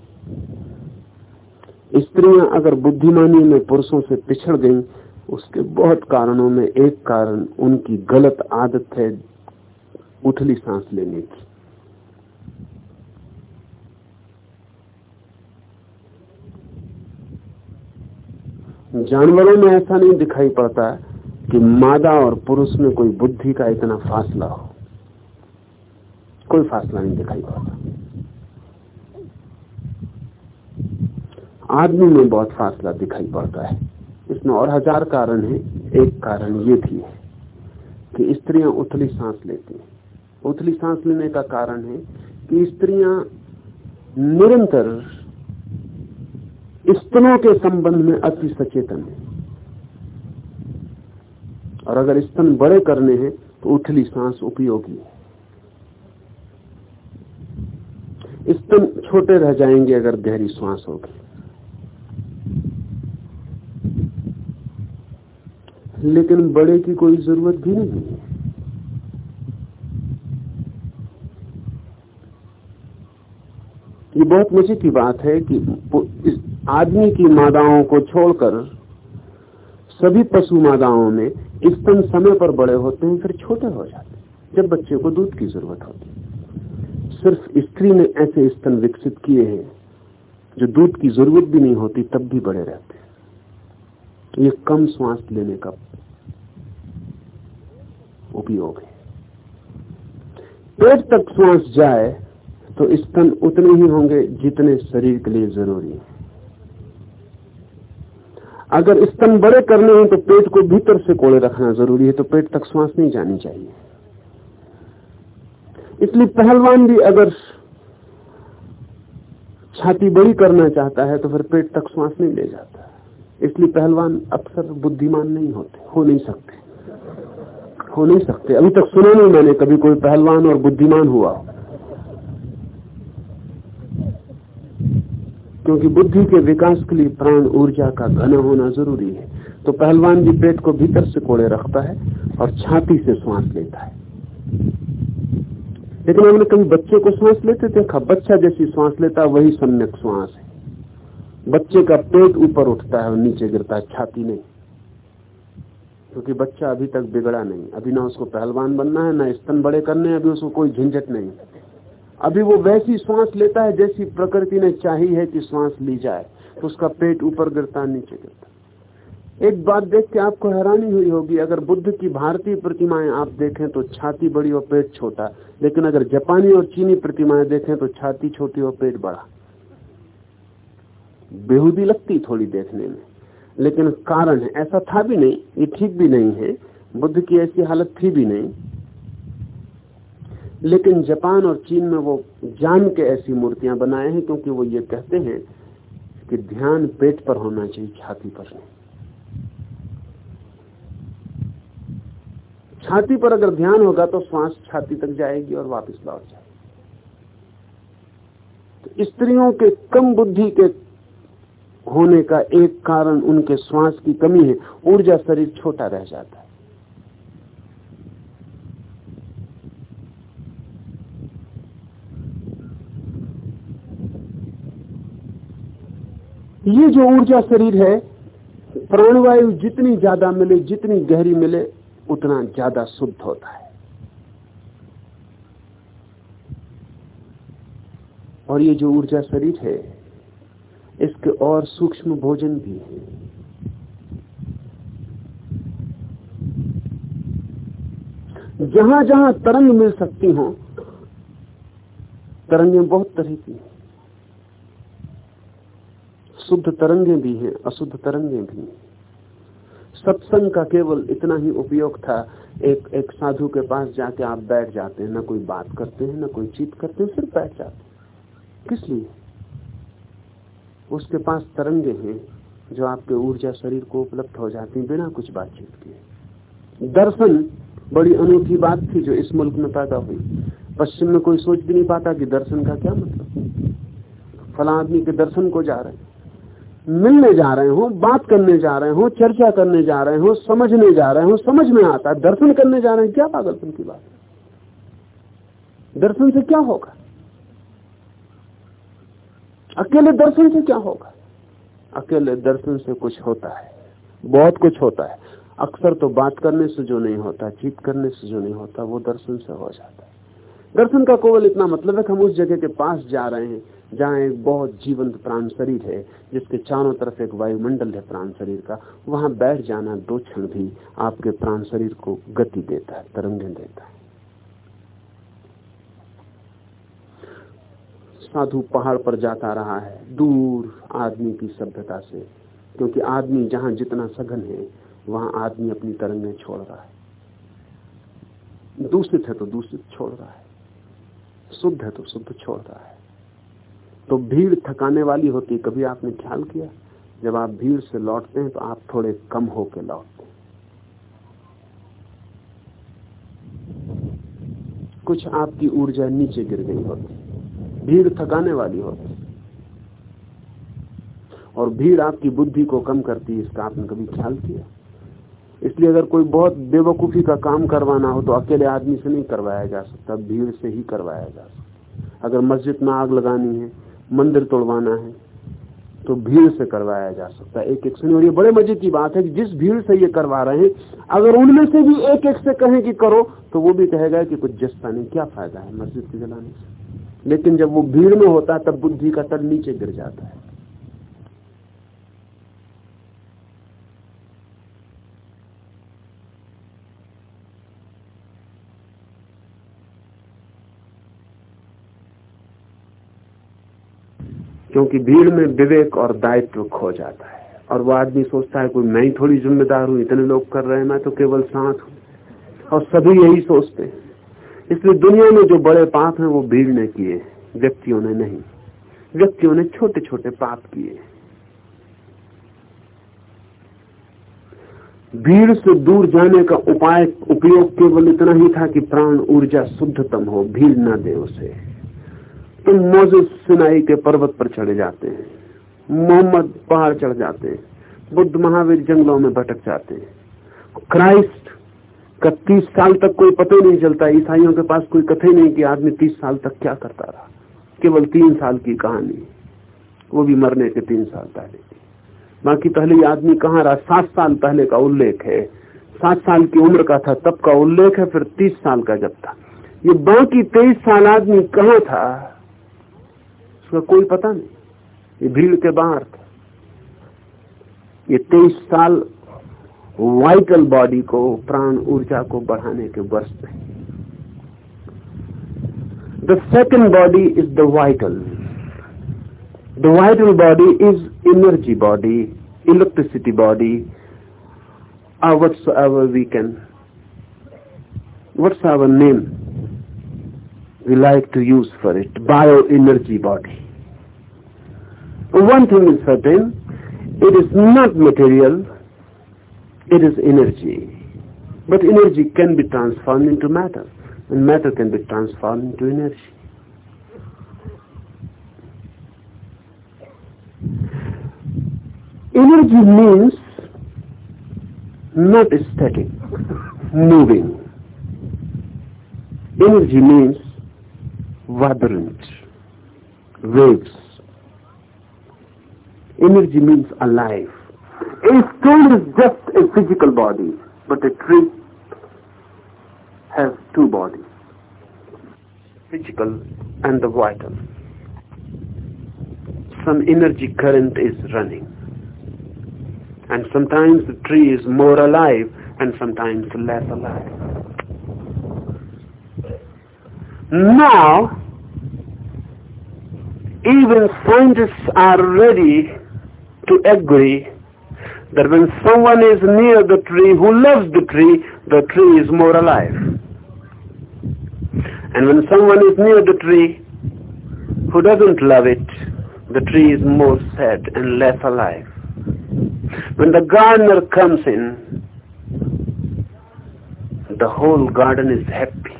स्त्रियाँ अगर बुद्धिमानी में पुरुषों से पिछड़ गईं, उसके बहुत कारणों में एक कारण उनकी गलत आदत है, उथली सांस लेने की। जानवरों में ऐसा नहीं दिखाई पड़ता कि मादा और पुरुष में कोई बुद्धि का इतना फासला हो। कोई फासला नहीं दिखाई पड़ता आदमी में बहुत फासला दिखाई पड़ता है। इसमें और हज़ार कारण है। एक कारण ये भी है कि स्त्रियाँ उथली सांस लेती हैं। उथली सांस लेने का कारण है कि स्त्रियाँ निरंतर स्तनों के संबंध में अति सचेतन है। और अगर स्तन बड़े करने हैं तो उथली सांस उपयोगी है। स्तन छोटे रह जाएँगे अगर गहरी श्वास होगी लेकिन बड़े की कोई ज़रूरत भी नहीं है। ये बहुत मज़े की बात है कि आदमी की मादाओं को छोड़कर सभी पशु मादाओं में स्तन समय पर बड़े होते हैं, फिर छोटे हो जाते हैं, जब बच्चे को दूध की ज़रूरत होती है। सिर्फ़ स्त्री ने ऐसे स्तन विकसित किए हैं, जो दूध की ज़रूरत भी नहीं होती, तब भी बड़े रहते हैं। ये कम श्वास लेने का उपयोग है। पेट तक श्वास जाए तो स्तन उतने ही होंगे जितने शरीर के लिए ज़रूरी है। अगर स्तन बड़े करने हैं तो पेट को भीतर से कोड़े रखना ज़रूरी है तो पेट तक श्वास नहीं जानी चाहिए। इसलिए पहलवान भी अगर छाती बड़ी करना चाहता है तो फिर पेट तक श्वास नहीं ले जाता इसलिए पहलवान अक्सर बुद्धिमान नहीं होते, हो नहीं सकते। हो नहीं सकते। अभी तक सुना नहीं मैंने कभी कोई पहलवान और बुद्धिमान हुआ क्योंकि बुद्धि के विकास के लिए प्राण ऊर्जा का घन होना ज़रूरी है। तो पहलवान जी पेट को भीतर से कोड़े रखता है और छाती से श्वास लेता है। लेकिन हमने कभी बच्चे को श्वास लेते देखा बच्चा जैसी श्वास लेता, वही सम्यक श्वास है। बच्चे का पेट ऊपर उठता है और नीचे गिरता है, छाती नहीं। क्योंकि बच्चा अभी तक बिगड़ा नहीं। अभी ना उसको पहलवान बनना है, ना स्तन बड़े करने हैं, अभी उसको कोई झंझट नहीं। अभी वो वैसी श्वास लेता है जैसी प्रकृति ने चाही है कि श्वास ली जाए। तो उसका पेट ऊपर गिरता नीचे गिरता एक बात देख के आपको हैरानी हुई होगी, अगर बुद्ध की भारतीय प्रतिमाएँ आप देखें तो छाती बड़ी और पेट छोटा, लेकिन अगर जापानी और चीनी प्रतिमाएँ देखें तो छाती छोटी और पेट बड़ा। बेहूदी लगती थोड़ी देखने में, लेकिन कारण है, ऐसा था भी नहीं, ये ठीक भी नहीं है, बुद्ध की ऐसी हालत थी भी नहीं। लेकिन जापान और चीन में वो जान के ऐसी मूर्तियाँ बनाए हैं, क्योंकि वो ये कहते हैं कि ध्यान पेट पर होना चाहिए, छाती पर नहीं। छाती पर अगर ध्यान होगा तो श्वास छाती तक जाएगी और वापस लौट जाएगी। तो स्त्रियों के कम बुद्धि के होने का एक कारण उनके श्वास की कमी है। ऊर्जा शरीर छोटा रह जाता है। ये जो ऊर्जा शरीर है, प्राणवायु जितनी ज़्यादा मिले, जितनी गहरी मिले उतना ज़्यादा शुद्ध होता है। और ये जो ऊर्जा शरीर है, इसके और सूक्ष्म भोजन भी है। जहाँ जहाँ तरंग मिल सकती हो, तरंगें बहुत तरह की हैं। शुद्ध तरंगे भी हैं, अशुद्ध तरंगे भी सत्संग का केवल इतना ही उपयोग था। एक एक साधु के पास जाके आप बैठ जाते हैं, ना कोई बात करते हैं, ना कोई चीत करते हैं, सिर्फ़ बैठ जाते किस लिए? उसके पास तरंगे हैं जो आपके ऊर्जा शरीर को उपलब्ध हो जाती है बिना कुछ बातचीत किए दर्शन बड़ी अनूठी बात थी जो इस मुल्क में पैदा हुई। पश्चिम में कोई सोच भी नहीं पाता कि दर्शन का क्या मतलब? फला आदमी के दर्शन को जा रहे हैं। मिलने जा रहे हो, बात करने जा रहे हो, चर्चा करने जा रहे हो, समझने जा रहे हो, समझ में आता है, दर्शन करने जा रहे हैं, क्या पागलपन की बात दर्शन से क्या होगा? अकेले दर्शन से क्या होगा? अकेले दर्शन से कुछ होता है, बहुत कुछ होता है। अक्सर तो बात करने से जो नहीं होता, चीत करने से जो नहीं होता, वो दर्शन से हो जाता है। दर्शन का केवल इतना मतलब है कि हम उस जगह के पास जा रहे हैं जहाँ एक बहुत जीवंत प्राण शरीर है, जिसके चारों तरफ़ एक वायुमंडल है प्राण शरीर का, वहाँ बैठ जाना दो क्षण भी आपके प्राण शरीर को गति देता है, तरंगे देता है। साधु पहाड़ पर जाता रहा है, दूर आदमी की सभ्यता से, क्योंकि आदमी जहाँ जितना सघन है, वहाँ आदमी अपनी तरंगें छोड़ रहा है। दूषित है तो दूषित छोड़ रहा है, शुद्ध है तो शुद्ध छोड़ रहा है। तो भीड़ थकाने वाली होती। कभी आपने ख्याल किया? जब आप भीड़ से लौटते हैं तो आप थोड़े कम होके लौटते हैं। कुछ आपकी ऊर्जा नीचे गिर गई होती। भीड़ थकाने वाली होती। और भीड़ आपकी बुद्धि को कम करती है, इसका आपने कभी ख्याल किया? इसलिए अगर कोई बहुत बेवकूफ़ी का काम करवाना हो तो अकेले आदमी से नहीं करवाया जा सकता। भीड़ से ही करवाया जा सकता। अगर मस्जिद में आग लगानी है मंदिर तोड़वाना है तो भीड़ से करवाया जा सकता है। एक एक से और ये बड़े मज़े की बात है कि जिस भीड़ से ये करवा रहे हैं, अगर उनमें से भी एक एक से कहें कि करो तो वो भी कहेगा कि कुछ जस्ता नहीं, क्या फ़ायदा है मस्जिद के जलाने से? लेकिन जब वो भीड़ में होता है, तब बुद्धि का तल नीचे गिर जाता है। क्योंकि भीड़ में विवेक और दायित्व खो जाता है। और वो आदमी सोचता है, कोई मैं ही थोड़ी जिम्मेदार हूँ, इतने लोग कर रहे हैं, मैं तो केवल साथ हूँ। और सभी यही सोचते हैं। इसलिए दुनिया में जो बड़े पाप हैं, वो भीड़ ने किए व्यक्तियों ने नहीं। व्यक्तियों ने छोटे छोटे पाप किए भीड़ से दूर जाने का उपाय, उपयोग केवल इतना ही था कि प्राण ऊर्जा शुद्धतम हो, भीड़ ना दे उसे। तो मोजिस सिनाई के पर्वत पर चढ़े जाते हैं। मोहम्मद पहाड़ चढ़ जाते हैं। बुद्ध महावीर जंगलों में भटक जाते हैं। क्राइस्ट, का तीस साल तक कोई पता ही नहीं चलता, ईसाइयों के पास कोई कथे नहीं कि आदमी तीस साल तक क्या करता रहा। केवल तीन साल की कहानी। वो भी मरने के तीन साल पहले बाकी पहले आदमी कहाँ रहा? सात साल पहले का उल्लेख है। सात साल की उम्र का था, तब का उल्लेख है, फिर तीस साल का जब था। ये बाकी तेईस साल आदमी कहाँ था? उसका कोई पता नहीं। ये भीड़ के बाहर था। ये तेईस साल वाइटल बॉडी को, प्राण ऊर्जा को बढ़ाने के वर्ष थे। The second body is the vital the vital body is energy body, electricity body or whatsoever we can what's our name we like to use for it. Bioenergy body. One thing is certain it is not material it is energy. But energy can be transformed into matter and matter can be transformed into energy. Energy means not static moving. Energy means vibrant waves. Energy means alive. A stone is just a physical body but a tree has two bodies physical and the vital. Some energy current is running and sometimes the tree is more alive and sometimes less alive. Now, even scientists are ready to agree that when someone is near the tree who loves the tree, the tree is more alive. And when someone is near the tree who doesn't love it, the tree is more sad and less alive. When the gardener comes in, the whole garden is happy.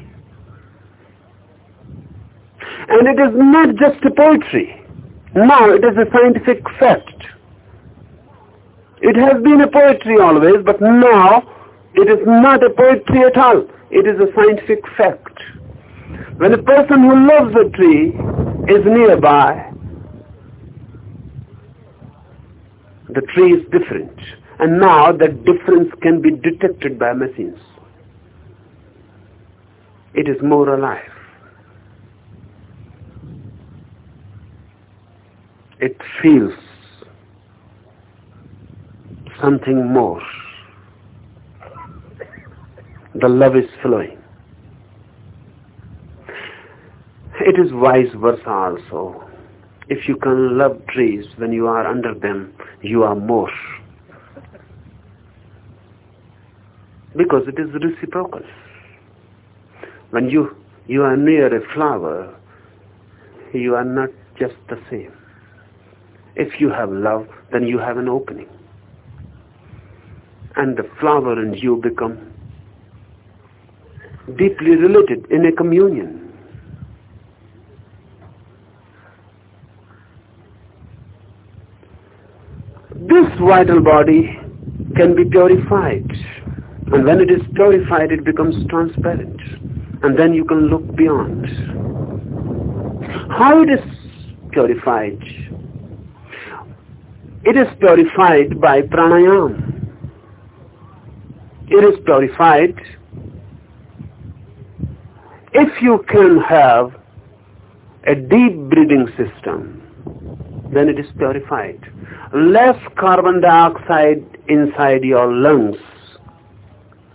And it is not just a poetry. Now it is a scientific fact. It has been a poetry always, but now it is not a poetry at all. It is a scientific fact. When a person who loves a tree is nearby, the tree is different and now that difference can be detected by machines it is more alive it feels something more the love is flowing It is vice versa also. If you can love trees when you are under them, you are more. Because it is reciprocal. When you, you are near a flower, you are not just the same. If you have love, then you have an opening. And the flower and you become deeply related in a communion. This vital body can be purified. And when it is purified, it becomes transparent. And then you can look beyond. How it is purified? It is purified by pranayam. It is purified if you can have a deep breathing system, then it is purified. Less carbon dioxide inside your lungs,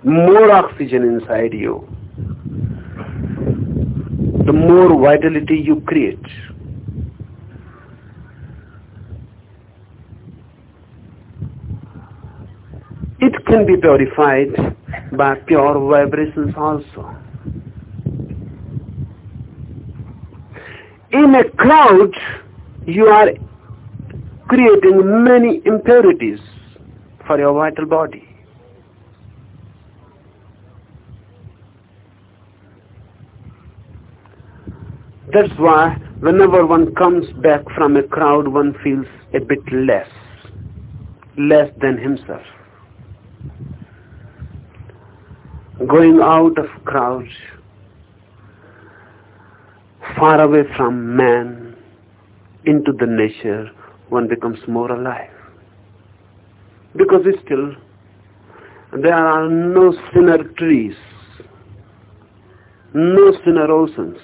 more oxygen inside you, the more vitality you create. It can be purified by pure vibrations also. In a crowd, you are creating many impurities for your vital body. That's why whenever one comes back from a crowd, one feels a bit less, less than himself. Going out of crowds, far away from man, into the nature, one becomes more alive. Because still, there are no sinner trees, no sinner oceans,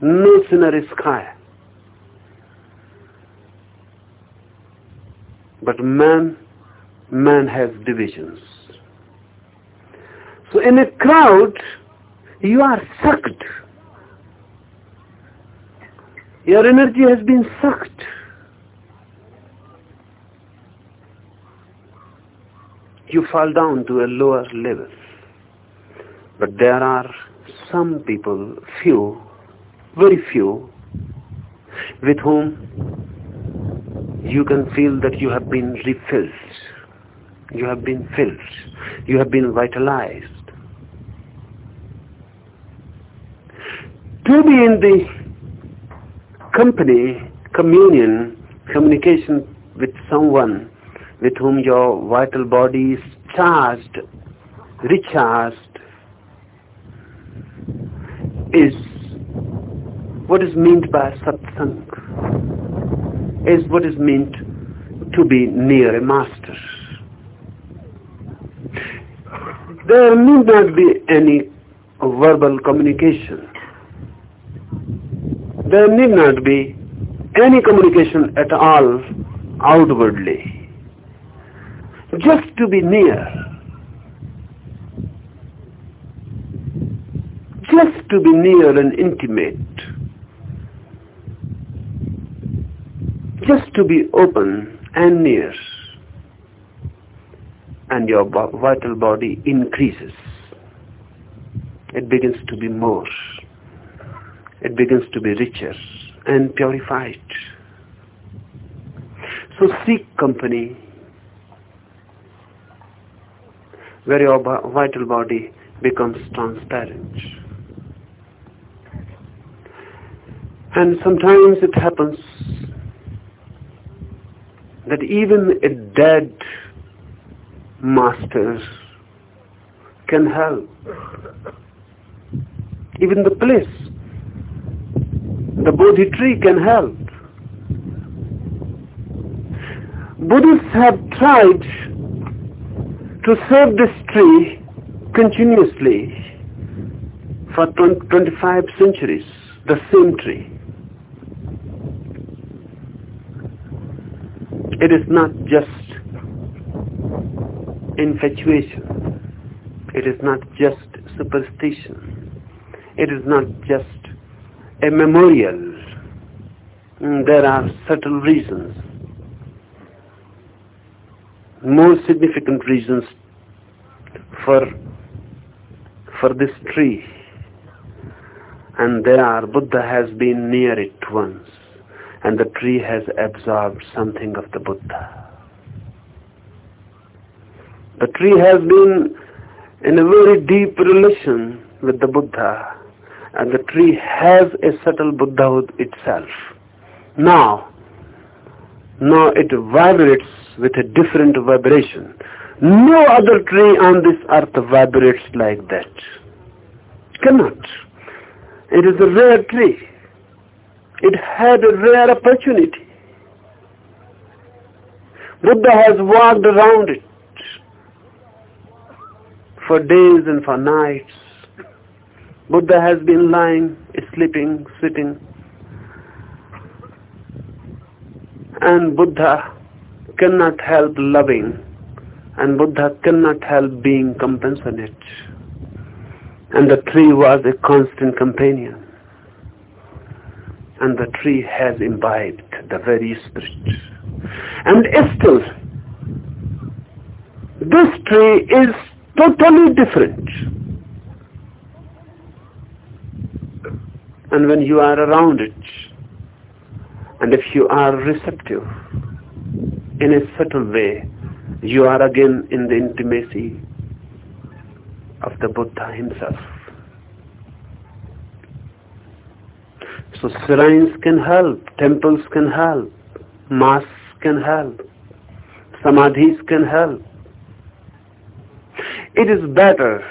no sinner sky. But man, man has divisions. So in a crowd, you are sucked. Your energy has been sucked. You fall down to a lower level. But there are some people, few, very few, with whom you can feel that you have been refilled. You have been filled. You have been vitalized. To be in the company, communion, communication with someone with whom your vital body is charged, recharged, is what is meant by satsang, is what is meant to be near a master. There need not be any verbal communication there need not be any communication at all outwardly. Just to be near. Just to be near and intimate. Just to be open and near. And your vital body increases. It begins to be more it begins to be richer and purified. So seek company where your vital body becomes transparent. And sometimes it happens that even a dead master can help. Even the place the Bodhi tree can help. Buddhists have tried to save this tree continuously for 25 centuries, the same tree. It is not just infatuation. It is not just superstition. it is not just a memorial. There are subtle reasons, more significant reasons for for this tree. And there are Buddha has been near it once, and the tree has absorbed something of the Buddha. The tree has been in a very deep relation with the Buddha, and the tree has a subtle Buddhahood itself. Now, now it vibrates with a different vibration. No other tree on this earth vibrates like that. Cannot. It is a rare tree. It had a rare opportunity. Buddha has walked around it for days and for nights. Buddha has been lying, sleeping, sitting. And Buddha cannot help loving and Buddha cannot help being compassionate. And the tree was a constant companion. And the tree has imbibed the very spirit. And still, this tree is totally different. And when you are around it, and if you are receptive in a subtle way, you are again in the intimacy of the Buddha himself. So shrines can help, temples can help, mosques can help, samadhis can help. It is better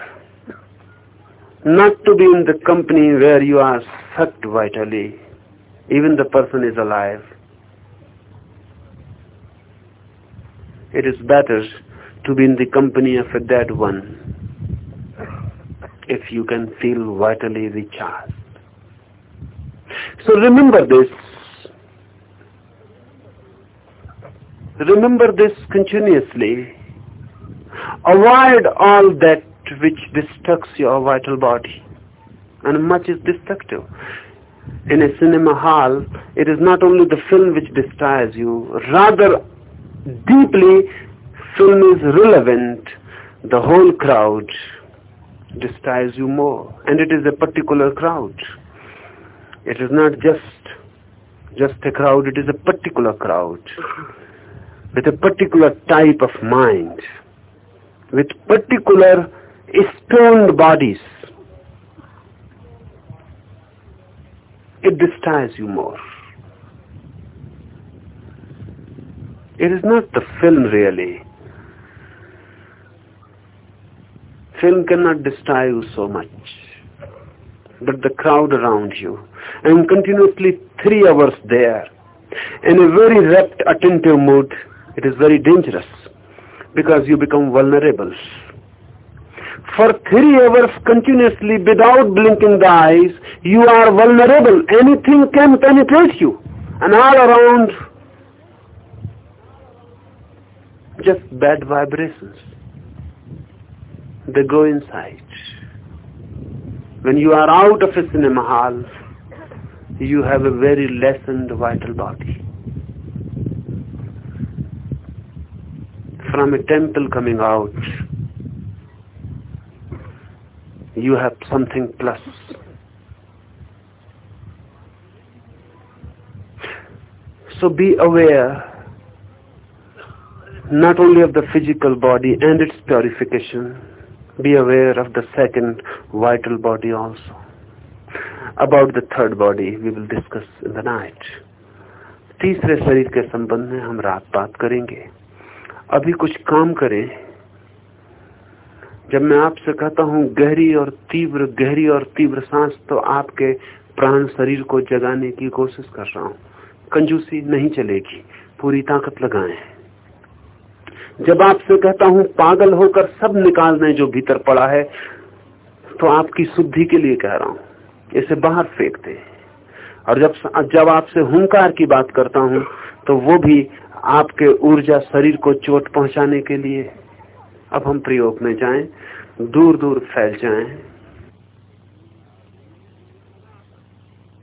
not to be in the company where you are sucked vitally, even the person is alive it is better to be in the company of a dead one if you can feel vitally recharged. So remember this. Remember this continuously. Avoid all that which destructs your vital body. And much is destructive. In a cinema hall, it is not only the film which destroys you, rather deeply film is relevant, the whole crowd destroys you more. And it is a particular crowd. It is not just just a crowd, it is a particular crowd with a particular type of mind, with particular stoned bodies. It destroys you more. It is not the film really. Film cannot destroy you so much. But the crowd around you. And continuously three hours there. In a very rapt, attentive mood, it is very dangerous. Because you become vulnerable. For three hours continuously without blinking the eyes, you are vulnerable. Anything can penetrate you. And all around just bad vibrations. They go inside. When you are out of a cinema hall, you have a very lessened vital body. From a temple coming out, you have something plus. So be aware not only of the physical body and its purification, be aware of the second vital body also. About the third body we will discuss in the night. तीसरे शरीर के संबंध में हम रात बात करेंगे अभी कुछ काम करें जब मैं आपसे कहता हूँ गहरी और तीव्र, गहरी और तीव्र सांस तो आपके प्राण शरीर को जगाने की कोशिश कर रहा हूँ। कंजूसी नहीं चलेगी, पूरी ताकत लगाएँ। जब आपसे कहता हूँ पागल होकर सब निकाल दें जो भीतर पड़ा है तो आपकी शुद्धि के लिए कह रहा हूँ, इसे बाहर फेंक दे। और जब जब आपसे हुंकार की बात करता हूँ तो वो भी आपके ऊर्जा शरीर को चोट पहुँचाने के लिए अब हम प्रयोग में जाएँ दूर दूर फैल जाएँ